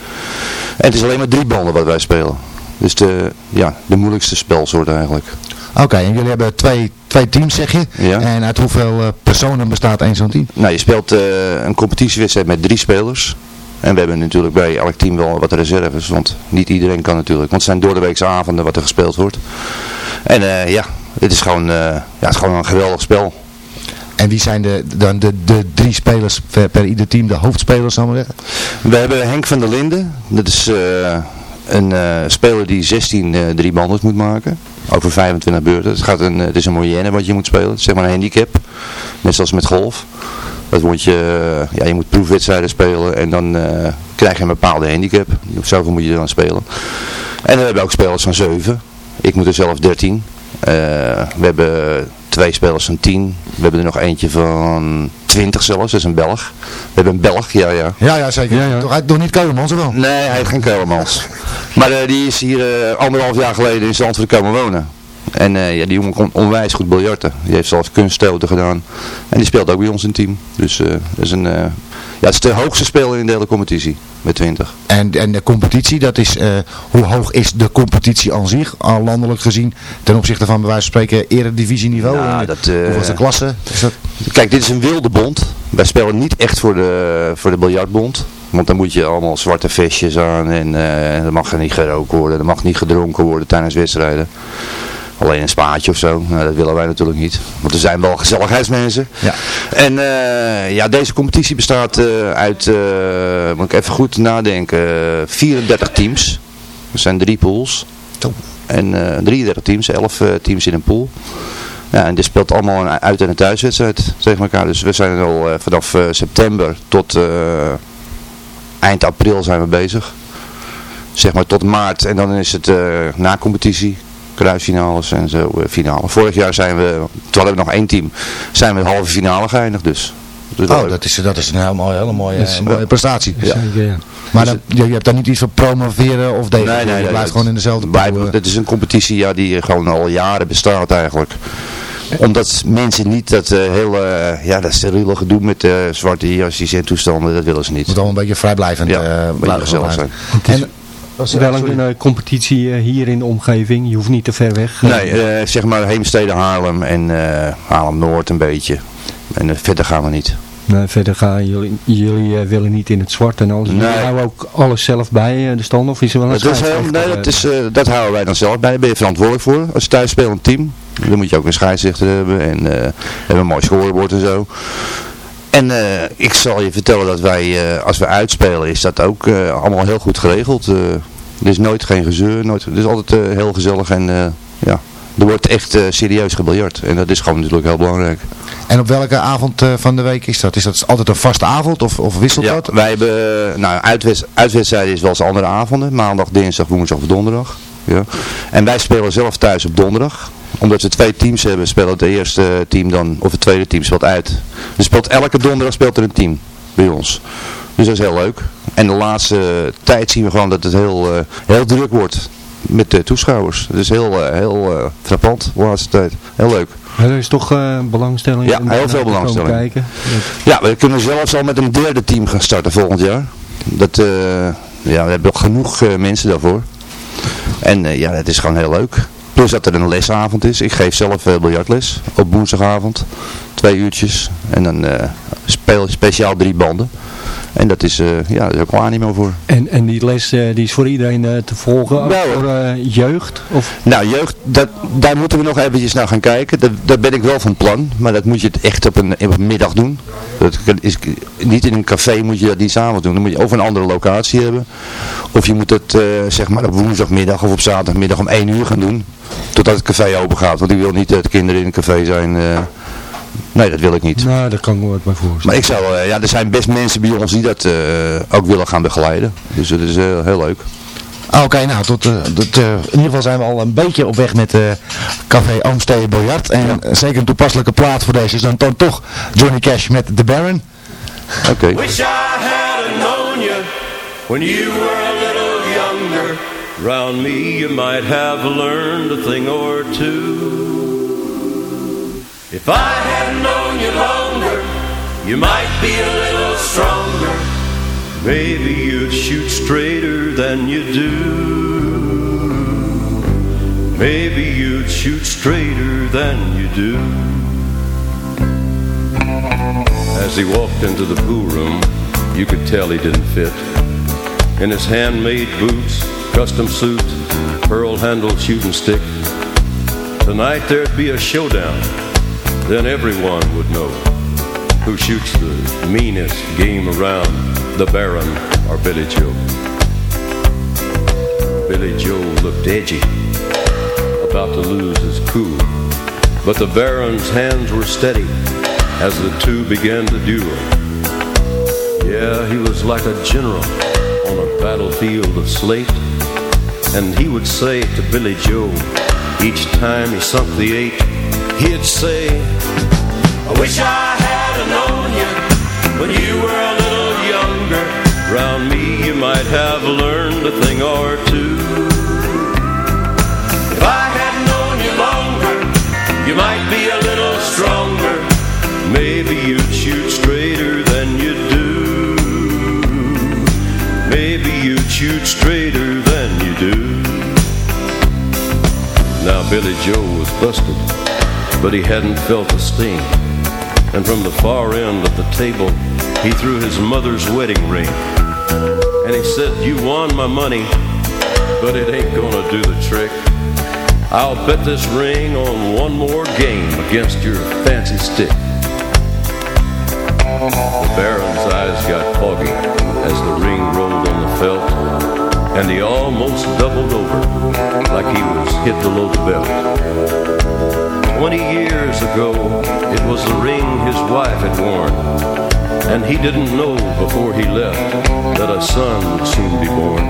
Speaker 14: En het is alleen maar drie banden wat wij spelen. Dus de, ja, de moeilijkste spelsoort eigenlijk.
Speaker 6: Oké, en jullie hebben twee, twee teams zeg je.
Speaker 14: Ja.
Speaker 6: En uit hoeveel eh, personen bestaat één zo'n team?
Speaker 14: Nou, je speelt eh, een competitiewedstrijd met drie spelers. En we hebben natuurlijk bij elk team wel wat reserves, want niet iedereen kan natuurlijk. Want het zijn door de weekse avonden wat er gespeeld wordt. En eh, ja, het is, gewoon, ja, het is gewoon een geweldig spel.
Speaker 6: En wie zijn de, dan de, de drie spelers per, per ieder team, de hoofdspelers zal ik maar zeggen?
Speaker 14: We hebben Henk van der Linden. Dat is een eh, speler die 16 eh driebanders moet maken. Over 25 beurten. Het, gaat een, eh, het is een moyenne wat je moet spelen. Zeg maar een handicap. Net zoals met golf. Dat moet je, ja, je moet proefwedstrijden spelen en dan krijg je een bepaalde handicap. Zoveel moet je dan spelen. En we hebben ook spelers van 7. Ik moet er zelf 13. Eh, we hebben twee spelers van 10. We hebben er nog eentje van 20 zelfs. Dat is een Belg. We hebben een Belg, ja ja.
Speaker 6: Ja, ja, zeker. Toch, uit- toch niet Keulemans of wel?
Speaker 14: Nee, hij heeft geen Keulemans. maar eh, die is hier eh, anderhalf jaar geleden in Zandvoort komen wonen. En eh, ja, die jongen kon onwijs goed biljarten. Die heeft zelfs kunststoten gedaan. En die speelt ook bij ons in het team. Dus eh, dat is een, eh, ja, het is de hoogste speler in de hele competitie. Met 20.
Speaker 6: En, en de competitie, dat is, hoe hoog is de competitie aan zich, al landelijk gezien, ten opzichte van bij wijze van spreken eredivisieniveau?
Speaker 14: Ja, dat,
Speaker 6: Hoeveel is de klasse? Is dat...
Speaker 14: Kijk, dit is een wilde bond. Wij spelen niet echt voor de, voor de biljartbond. Want dan moet je allemaal zwarte vestjes aan en er mag er niet gerookt worden, er mag niet gedronken worden tijdens wedstrijden. Alleen een spaatje of zo, nou, dat willen wij natuurlijk niet. Want er zijn wel gezelligheidsmensen.
Speaker 6: Ja.
Speaker 14: En eh, ja, deze competitie bestaat eh, uit, eh, moet ik even goed nadenken, eh, 34 teams. Er zijn drie pools. En eh 33 teams, 11 eh, teams in een pool. Ja, en dit speelt allemaal een uit- en een thuiswedstrijd tegen elkaar. Dus we zijn al vanaf september tot eind april zijn we bezig. Zeg maar tot maart. En dan is het na competitie. Kruisfinales en zo eh, finale. Vorig jaar zijn we, terwijl we nog één team, zijn we halve finale geëindigd dus. Dus
Speaker 6: Oh, dat is, dat is een hele mooie, hele mooie,
Speaker 14: is-
Speaker 6: mooie prestatie.
Speaker 14: Ja.
Speaker 5: Zeker, ja.
Speaker 6: Maar dan, je, je hebt daar niet iets van promoveren of degraderen.
Speaker 14: Nee, nee,
Speaker 6: je blijft gewoon in dezelfde pool, eh.
Speaker 14: Het is een competitie ja, die gewoon al jaren bestaat eigenlijk. Omdat mensen niet dat uh, hele, eh, ja, dat steriele gedoe met uh, zwarte jasjes en toestanden, dat willen ze niet.
Speaker 6: Het moet allemaal een beetje vrijblijvend
Speaker 14: ja,
Speaker 6: eh,
Speaker 14: beetje
Speaker 6: blijven
Speaker 14: gezellig zijn.
Speaker 6: En-
Speaker 5: het is wel een eh, competitie eh, hier in de omgeving. Je hoeft niet te ver weg.
Speaker 14: Nee, eh, zeg maar Heemstede, Haarlem en Haarlem-Noord een beetje. En verder gaan we niet.
Speaker 5: Nee, verder gaan jullie, jullie willen niet in het zwart en alles.
Speaker 14: Nee.
Speaker 5: Houden ook alles zelf bij de stand of is er wel een
Speaker 14: Dat, is, nee, dat, is, dat houden wij dan zelf bij. Daar ben je verantwoordelijk voor. Als je thuis speelt een team, dan moet je ook een scheidsrechter hebben. En hebben een mooi scorebord en zo. En eh, ik zal je vertellen dat wij, eh, als we uitspelen, is dat ook eh, allemaal heel goed geregeld. Er is nooit geen gezeur. Nooit, het is altijd heel gezellig en ja, er wordt echt serieus gebiljard. En dat is gewoon natuurlijk heel belangrijk.
Speaker 6: En op welke avond van de week is dat? Is dat altijd een vaste avond of, of wisselt
Speaker 14: Ja,
Speaker 6: dat?
Speaker 14: wij hebben, nou, uitwed uitwedstrijden is wel eens andere avonden. Maandag, dinsdag, woensdag of donderdag. Ja. En wij spelen zelf thuis op donderdag. Omdat we twee teams hebben, speelt het eerste team dan, of het tweede team speelt uit. Dus speelt elke donderdag speelt er een team bij ons. Dus dat is heel leuk. En de laatste tijd zien we gewoon dat het heel, eh, heel druk wordt met de toeschouwers. Het is heel, eh, heel eh, frappant de laatste tijd. Heel leuk.
Speaker 5: Er is toch eh, belangstelling
Speaker 14: Ja, heel veel belangstelling.
Speaker 5: Kijken.
Speaker 14: Ja, we kunnen zelfs al met een derde team gaan starten volgend jaar. Dat, ja, we hebben genoeg mensen daarvoor. En ja, het is gewoon heel leuk. Plus dat er een lesavond is. Ik geef zelf eh, biljartles op woensdagavond. Twee uurtjes. En dan eh, speel speciaal drie banden. En dat is, eh, ja, daar is ook wel animo voor.
Speaker 5: En, en die les eh, die is voor iedereen eh, te volgen,
Speaker 14: Nou,
Speaker 5: voor jeugd? Of?
Speaker 14: Nou, jeugd, dat, daar moeten we nog eventjes naar gaan kijken. Dat, daar ben ik wel van plan. Maar dat moet je het echt op een, op een middag doen. Dat is, niet in een café moet je dat niet samen doen. Dan moet je of een andere locatie hebben. Of je moet het zeg maar op woensdagmiddag of op zaterdagmiddag om 1 uur gaan doen. Totdat het café open gaat. Want ik wil niet dat kinderen in een café zijn. Nee, dat wil ik niet.
Speaker 5: Nou, dat kan ik me wat bij voorstellen.
Speaker 14: Maar ik zou, eh, ja, er zijn best mensen bij ons die dat eh, ook willen gaan begeleiden. Dus dat is eh, heel leuk.
Speaker 6: Ah, Oké, nou, tot, eh, tot, in ieder geval zijn we al een beetje op weg met eh Café Oomstede Biljart. En zeker een toepasselijke plaat voor deze is dan, dan toch Johnny Cash met The Baron.
Speaker 14: Oké.
Speaker 15: Wish I had known you when you were a little younger. Round me you might have learned a thing or two. If I had known you longer, you might be a little stronger. Maybe you'd shoot straighter than you do. Maybe you'd shoot straighter than you do. As he walked into the pool room, you could tell he didn't fit. In his handmade boots, custom suit, pearl-handled shooting stick. Tonight there'd be a showdown. Then everyone would know who shoots the meanest game around, the Baron or Billy Joe. Billy Joe looked edgy, about to lose his cool. But the Baron's hands were steady as the two began to duel. Yeah, he was like a general on a battlefield of slate. And he would say to Billy Joe, each time he sunk the eight, he'd say, I wish I had known you when you were a little younger. Round me you might have learned a thing or two. If I had known you longer, you might be a little stronger. Maybe you'd shoot straighter than you do. Maybe you'd shoot straighter than you do. Now Billy Joe was busted, but he hadn't felt a sting. And from the far end of the table, he threw his mother's wedding ring. And he said, You won my money, but it ain't gonna do the trick. I'll bet this ring on one more game against your fancy stick. The Baron's eyes got foggy as the ring rolled on the felt, and he almost doubled over like he was hit below the belt. Twenty years ago, it was the ring his wife had worn, and he didn't know before he left that a son would soon be born.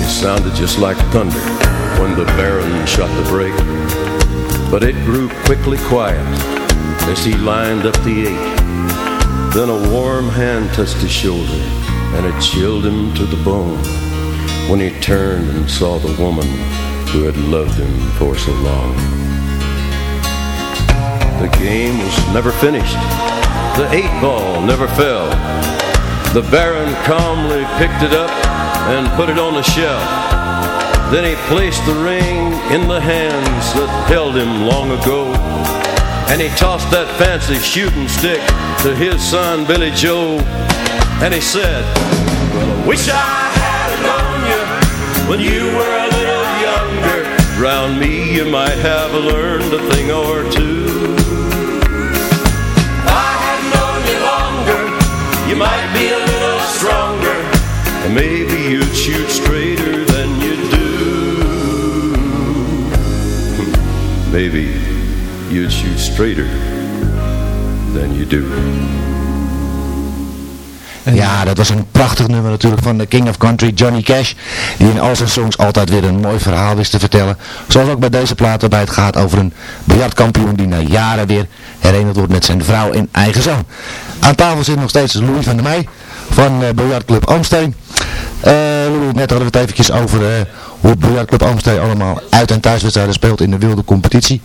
Speaker 15: It sounded just like thunder when the Baron shot the brake. but it grew quickly quiet as he lined up the eight. Then a warm hand touched his shoulder, and it chilled him to the bone when he turned and saw the woman who had loved him for so long. The game was never finished. The eight ball never fell. The Baron calmly picked it up and put it on the shelf. Then he placed the ring in the hands that held him long ago. And he tossed that fancy shooting stick to his son Billy Joe. And he said, Well, I wish I had known you when you were. Round me you might have learned a thing or two. If I had known you longer, you might be a little stronger. And maybe you'd shoot straighter than you do. maybe you'd shoot straighter than you do.
Speaker 6: Ja, dat was een prachtig nummer natuurlijk van de King of Country, Johnny Cash. Die in al zijn songs altijd weer een mooi verhaal wist te vertellen. Zoals ook bij deze plaat waarbij het gaat over een biljartkampioen die na jaren weer herenigd wordt met zijn vrouw en eigen zoon. Aan tafel zit nog steeds Louis van der Meij van uh, Biljartclub. Eh Louis, net hadden we het eventjes over eh, hoe Biljartclub Oomsteen allemaal uit- en thuiswedstrijden speelt in de wilde competitie.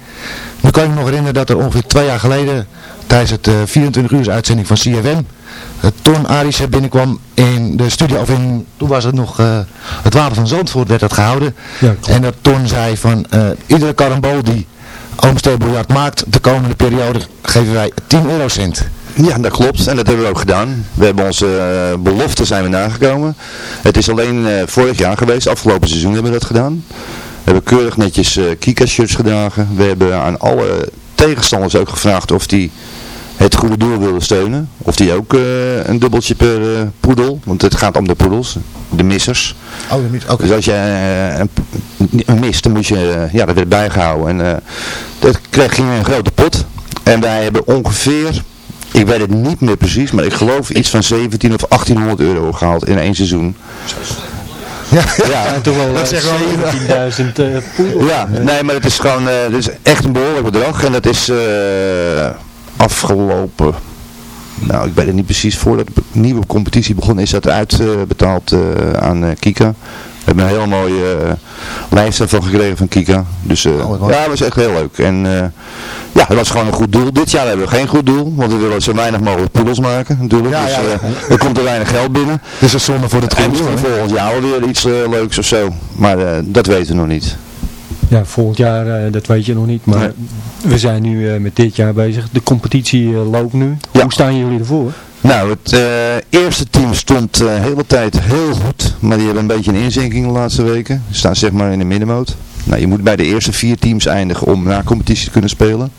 Speaker 6: Nu kan ik me nog herinneren dat er ongeveer twee jaar geleden tijdens het eh, 24 uur uitzending van CFM uh, Ton Arissen binnenkwam in de studio, of in, toen was het nog uh, het Wapen van Zandvoort werd dat gehouden.
Speaker 5: Ja,
Speaker 6: en dat Ton zei van uh, iedere karambol die Biljart maakt de komende periode geven wij 10 eurocent.
Speaker 14: Ja, dat klopt. En dat hebben we ook gedaan. We hebben onze uh, belofte zijn we nagekomen. Het is alleen uh, vorig jaar geweest. Afgelopen seizoen hebben we dat gedaan. We hebben keurig netjes uh, Kika-shirts gedragen. We hebben aan alle tegenstanders ook gevraagd of die het goede doel wilden steunen. Of die ook uh, een dubbeltje per uh, poedel. Want het gaat om de poedels. De missers.
Speaker 6: Oh, de mis, okay.
Speaker 14: Dus als je uh, een, een mist, dan moet je, ja, dat werd bijgehouden. En dat kreeg, ging in een grote pot. En wij hebben ongeveer ik weet het niet meer precies, maar ik geloof iets van 17 of 1800 euro gehaald in één seizoen.
Speaker 5: Ja, ja toch wel uh, 17.000 uh, poedel.
Speaker 14: Ja, nee, maar het is gewoon, uh, het is echt een behoorlijk bedrag en dat is uh, afgelopen, nou ik weet het niet precies, voordat de nieuwe competitie begon is dat uitbetaald uh, aan Kika. We hebben een heel mooie uh, lijst ervan gekregen van Kika. Dus uh, oh, ja, dat was echt heel leuk. En uh, ja, dat was gewoon een goed doel. Dit jaar hebben we geen goed doel, want we willen zo weinig mogelijk poedels maken natuurlijk. Ja, dus ja, er komt er weinig geld binnen.
Speaker 6: Dus dat is zonde voor het
Speaker 14: goede doel. volgend jaar weer iets leuks of zo. Maar dat weten we nog niet.
Speaker 5: Ja, volgend jaar, dat weet je nog niet. Maar nee. we zijn nu met dit jaar bezig. De competitie loopt nu. Ja. Hoe staan jullie ervoor?
Speaker 14: Nou, het uh, eerste team stond de uh, hele tijd heel goed, maar die hebben een beetje een inzinking de laatste weken. Ze staan zeg maar in de middenmoot. Nou, je moet bij de eerste vier teams eindigen om na competitie te kunnen spelen.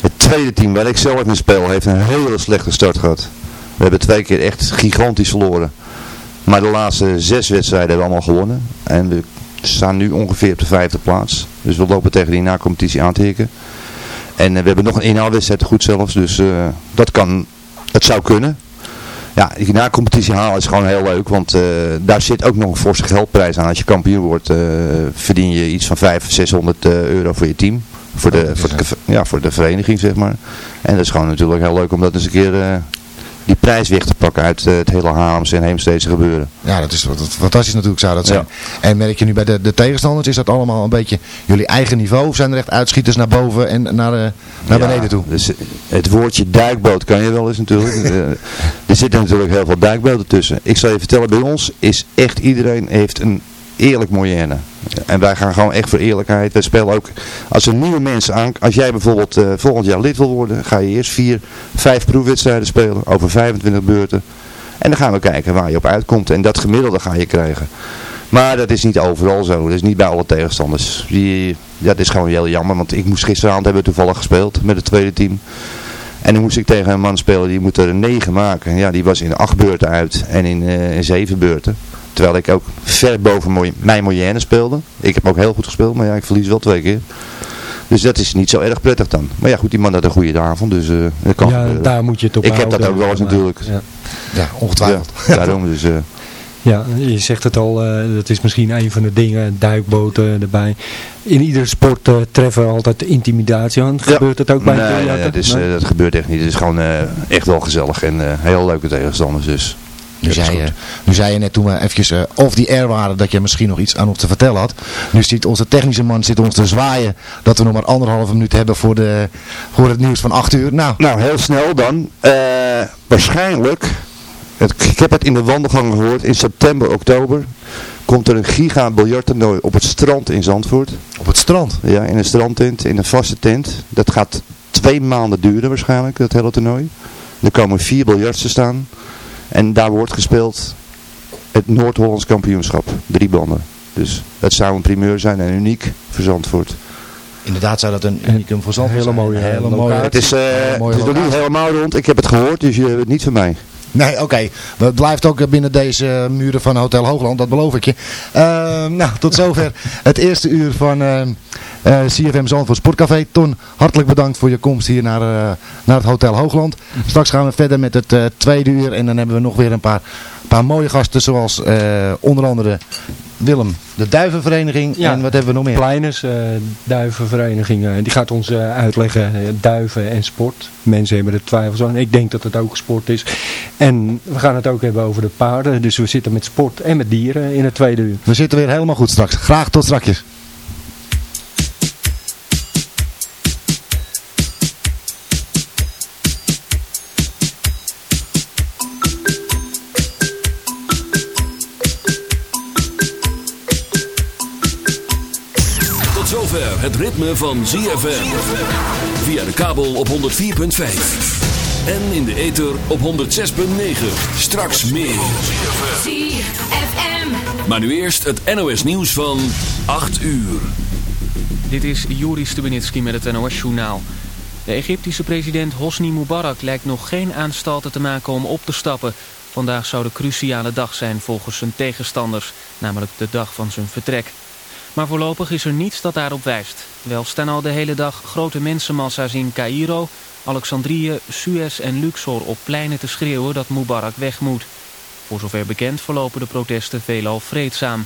Speaker 14: Het tweede team, waar ik zelf in speel, heeft een hele slechte start gehad. We hebben twee keer echt gigantisch verloren. Maar de laatste zes wedstrijden hebben we allemaal gewonnen. En we staan nu ongeveer op de vijfde plaats. Dus we lopen tegen die na-competitie aan te hikken. En uh, we hebben nog een inhaalwedstrijd goed zelfs, dus dat kan het zou kunnen. Ja, die na-competitie halen is gewoon heel leuk, want uh, daar zit ook nog een forse geldprijs aan. Als je kampioen wordt, verdien je iets van 500, 600 uh, euro voor je team. Voor de, voor, de, ja, voor de vereniging, zeg maar. En dat is gewoon natuurlijk heel leuk om dat eens een keer die prijs weg te pakken uit uh, het hele Haamse en Heemsteedse gebeuren.
Speaker 6: Ja, dat is fantastisch natuurlijk zou dat zijn. Ja. En merk je nu bij de, de tegenstanders, is dat allemaal een beetje jullie eigen niveau? Of zijn er echt uitschieters naar boven en naar, uh, naar ja, beneden toe?
Speaker 14: Dus het woordje duikboot kan je wel eens natuurlijk. er zitten natuurlijk heel veel duikboten tussen. Ik zal je vertellen, bij ons is echt iedereen heeft een eerlijk Moyenne. En wij gaan gewoon echt voor eerlijkheid. We spelen ook, als er nieuwe mensen aan, als jij bijvoorbeeld eh, volgend jaar lid wil worden, ga je eerst vier, vijf proefwedstrijden spelen over 25 beurten. En dan gaan we kijken waar je op uitkomt. En dat gemiddelde ga je krijgen. Maar dat is niet overal zo. Dat is niet bij alle tegenstanders. Die, dat is gewoon heel jammer. Want ik moest gisteravond hebben toevallig gespeeld met het tweede team. En dan moest ik tegen een man spelen die moet er negen maken. Ja, die was in acht beurten uit en in, eh, in zeven beurten. Terwijl ik ook ver boven mijn moyenne speelde. Ik heb ook heel goed gespeeld, maar ja, ik verlies wel twee keer. Dus dat is niet zo erg prettig dan. Maar ja, goed, die man had een goede avond, dus eh, dat kan
Speaker 5: Ja,
Speaker 14: gebeuren.
Speaker 5: daar moet je het op
Speaker 14: Ik heb dat ook wel eens natuurlijk.
Speaker 5: Ja.
Speaker 6: Ja, ongetwijfeld.
Speaker 14: Ja, daarom dus... eh,
Speaker 5: Ja, je zegt het al, eh, dat is misschien een van de dingen, duikboten erbij. In iedere sport eh, treffen altijd intimidatie aan. Gebeurt het ook bij
Speaker 14: nee, dat, is,
Speaker 5: Nee?
Speaker 14: eh, dat gebeurt echt niet. Het is gewoon eh, echt wel gezellig en eh, heel leuke tegenstanders. Dus.
Speaker 6: Nu zei, je, nu zei je net toen we eventjes eh, off the air waren dat je misschien nog iets aan ons te vertellen had. Nu zit onze technische man zit ons te zwaaien dat we nog maar anderhalve minuut hebben voor, de, voor het nieuws van 8 uur. Nou,
Speaker 14: Nou, heel snel dan. Eh, waarschijnlijk, het, ik heb het in de wandelgangen gehoord, in september, oktober komt er een giga biljarttoernooi op het strand in Zandvoort.
Speaker 6: op het strand.
Speaker 14: Ja, in een strandtent, in een vaste tent. Dat gaat twee maanden duren waarschijnlijk, dat hele toernooi. Er komen vier biljarts te staan. En daar wordt gespeeld het Noord-Hollands kampioenschap. Drie banden. Dus dat zou een primeur zijn en uniek voor Zandvoort.
Speaker 6: Inderdaad zou dat een unicum voor Zandvoort
Speaker 5: Hele
Speaker 6: zijn.
Speaker 5: mooie,
Speaker 6: Hele
Speaker 5: locatie.
Speaker 6: mooie.
Speaker 14: Het is, eh,
Speaker 6: hele mooie
Speaker 14: het is nog niet helemaal rond. Ik heb het gehoord, dus je hebt het niet van mij.
Speaker 6: Nee, oké. Het blijft ook binnen deze muren van Hotel Hoogland, dat beloof ik je. Ehm, nou, tot zover het eerste uur van ehm, eh, CFM Zandvoort Sportcafé. Ton, hartelijk bedankt voor je komst hier naar, eh, naar het Hotel Hoogland. Straks gaan we verder met het eh, tweede uur en dan hebben we nog weer een paar, paar mooie gasten zoals eh, onder andere Willem, de Duivenvereniging
Speaker 5: Ja.
Speaker 6: en wat hebben we nog meer?
Speaker 5: Pleiners, eh, duivenvereniging, eh, die gaat ons eh, uitleggen duiven en sport. Mensen hebben er twijfels aan. Ik denk dat het ook sport is. En we gaan het ook hebben over de paarden. Dus we zitten met sport en met dieren in het tweede uur.
Speaker 6: We zitten weer helemaal goed straks. Graag tot straks.
Speaker 16: Het ritme van ZFM. Via de kabel op 104.5. En in de ether op 106.9. Straks meer.
Speaker 8: ZFM.
Speaker 16: Maar nu eerst het NOS nieuws van 8 uur.
Speaker 17: Dit is Juri Stubenitski met het NOS-journaal. De Egyptische president Hosni Mubarak lijkt nog geen aanstalten te maken om op te stappen. Vandaag zou de cruciale dag zijn volgens zijn tegenstanders, namelijk de dag van zijn vertrek. Maar voorlopig is er niets dat daarop wijst. Wel staan al de hele dag grote mensenmassa's in Cairo, Alexandrië, Suez en Luxor op pleinen te schreeuwen dat Mubarak weg moet. Voor zover bekend verlopen de protesten veelal vreedzaam.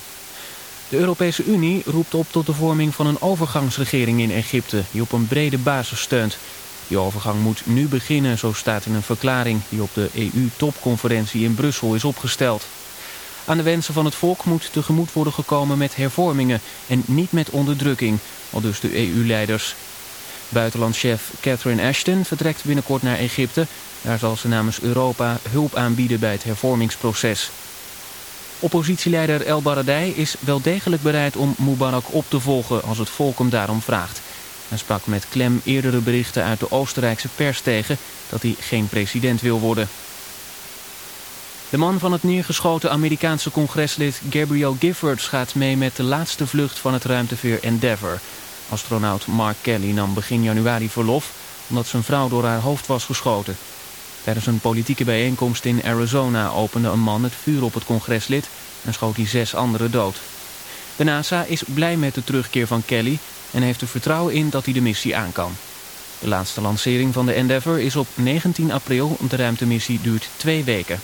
Speaker 17: De Europese Unie roept op tot de vorming van een overgangsregering in Egypte, die op een brede basis steunt. Die overgang moet nu beginnen, zo staat in een verklaring die op de EU-topconferentie in Brussel is opgesteld. Aan de wensen van het volk moet tegemoet worden gekomen met hervormingen en niet met onderdrukking, al dus de EU-leiders. Buitenlandchef Catherine Ashton vertrekt binnenkort naar Egypte. Daar zal ze namens Europa hulp aanbieden bij het hervormingsproces. Oppositieleider El Baradei is wel degelijk bereid om Mubarak op te volgen als het volk hem daarom vraagt. Hij sprak met klem eerdere berichten uit de Oostenrijkse pers tegen dat hij geen president wil worden. De man van het neergeschoten Amerikaanse congreslid Gabriel Giffords gaat mee met de laatste vlucht van het ruimteveer Endeavour. Astronaut Mark Kelly nam begin januari verlof omdat zijn vrouw door haar hoofd was geschoten. Tijdens een politieke bijeenkomst in Arizona opende een man het vuur op het congreslid en schoot hij zes anderen dood. De NASA is blij met de terugkeer van Kelly en heeft er vertrouwen in dat hij de missie aan kan. De laatste lancering van de Endeavour is op 19 april. De ruimtemissie duurt twee weken.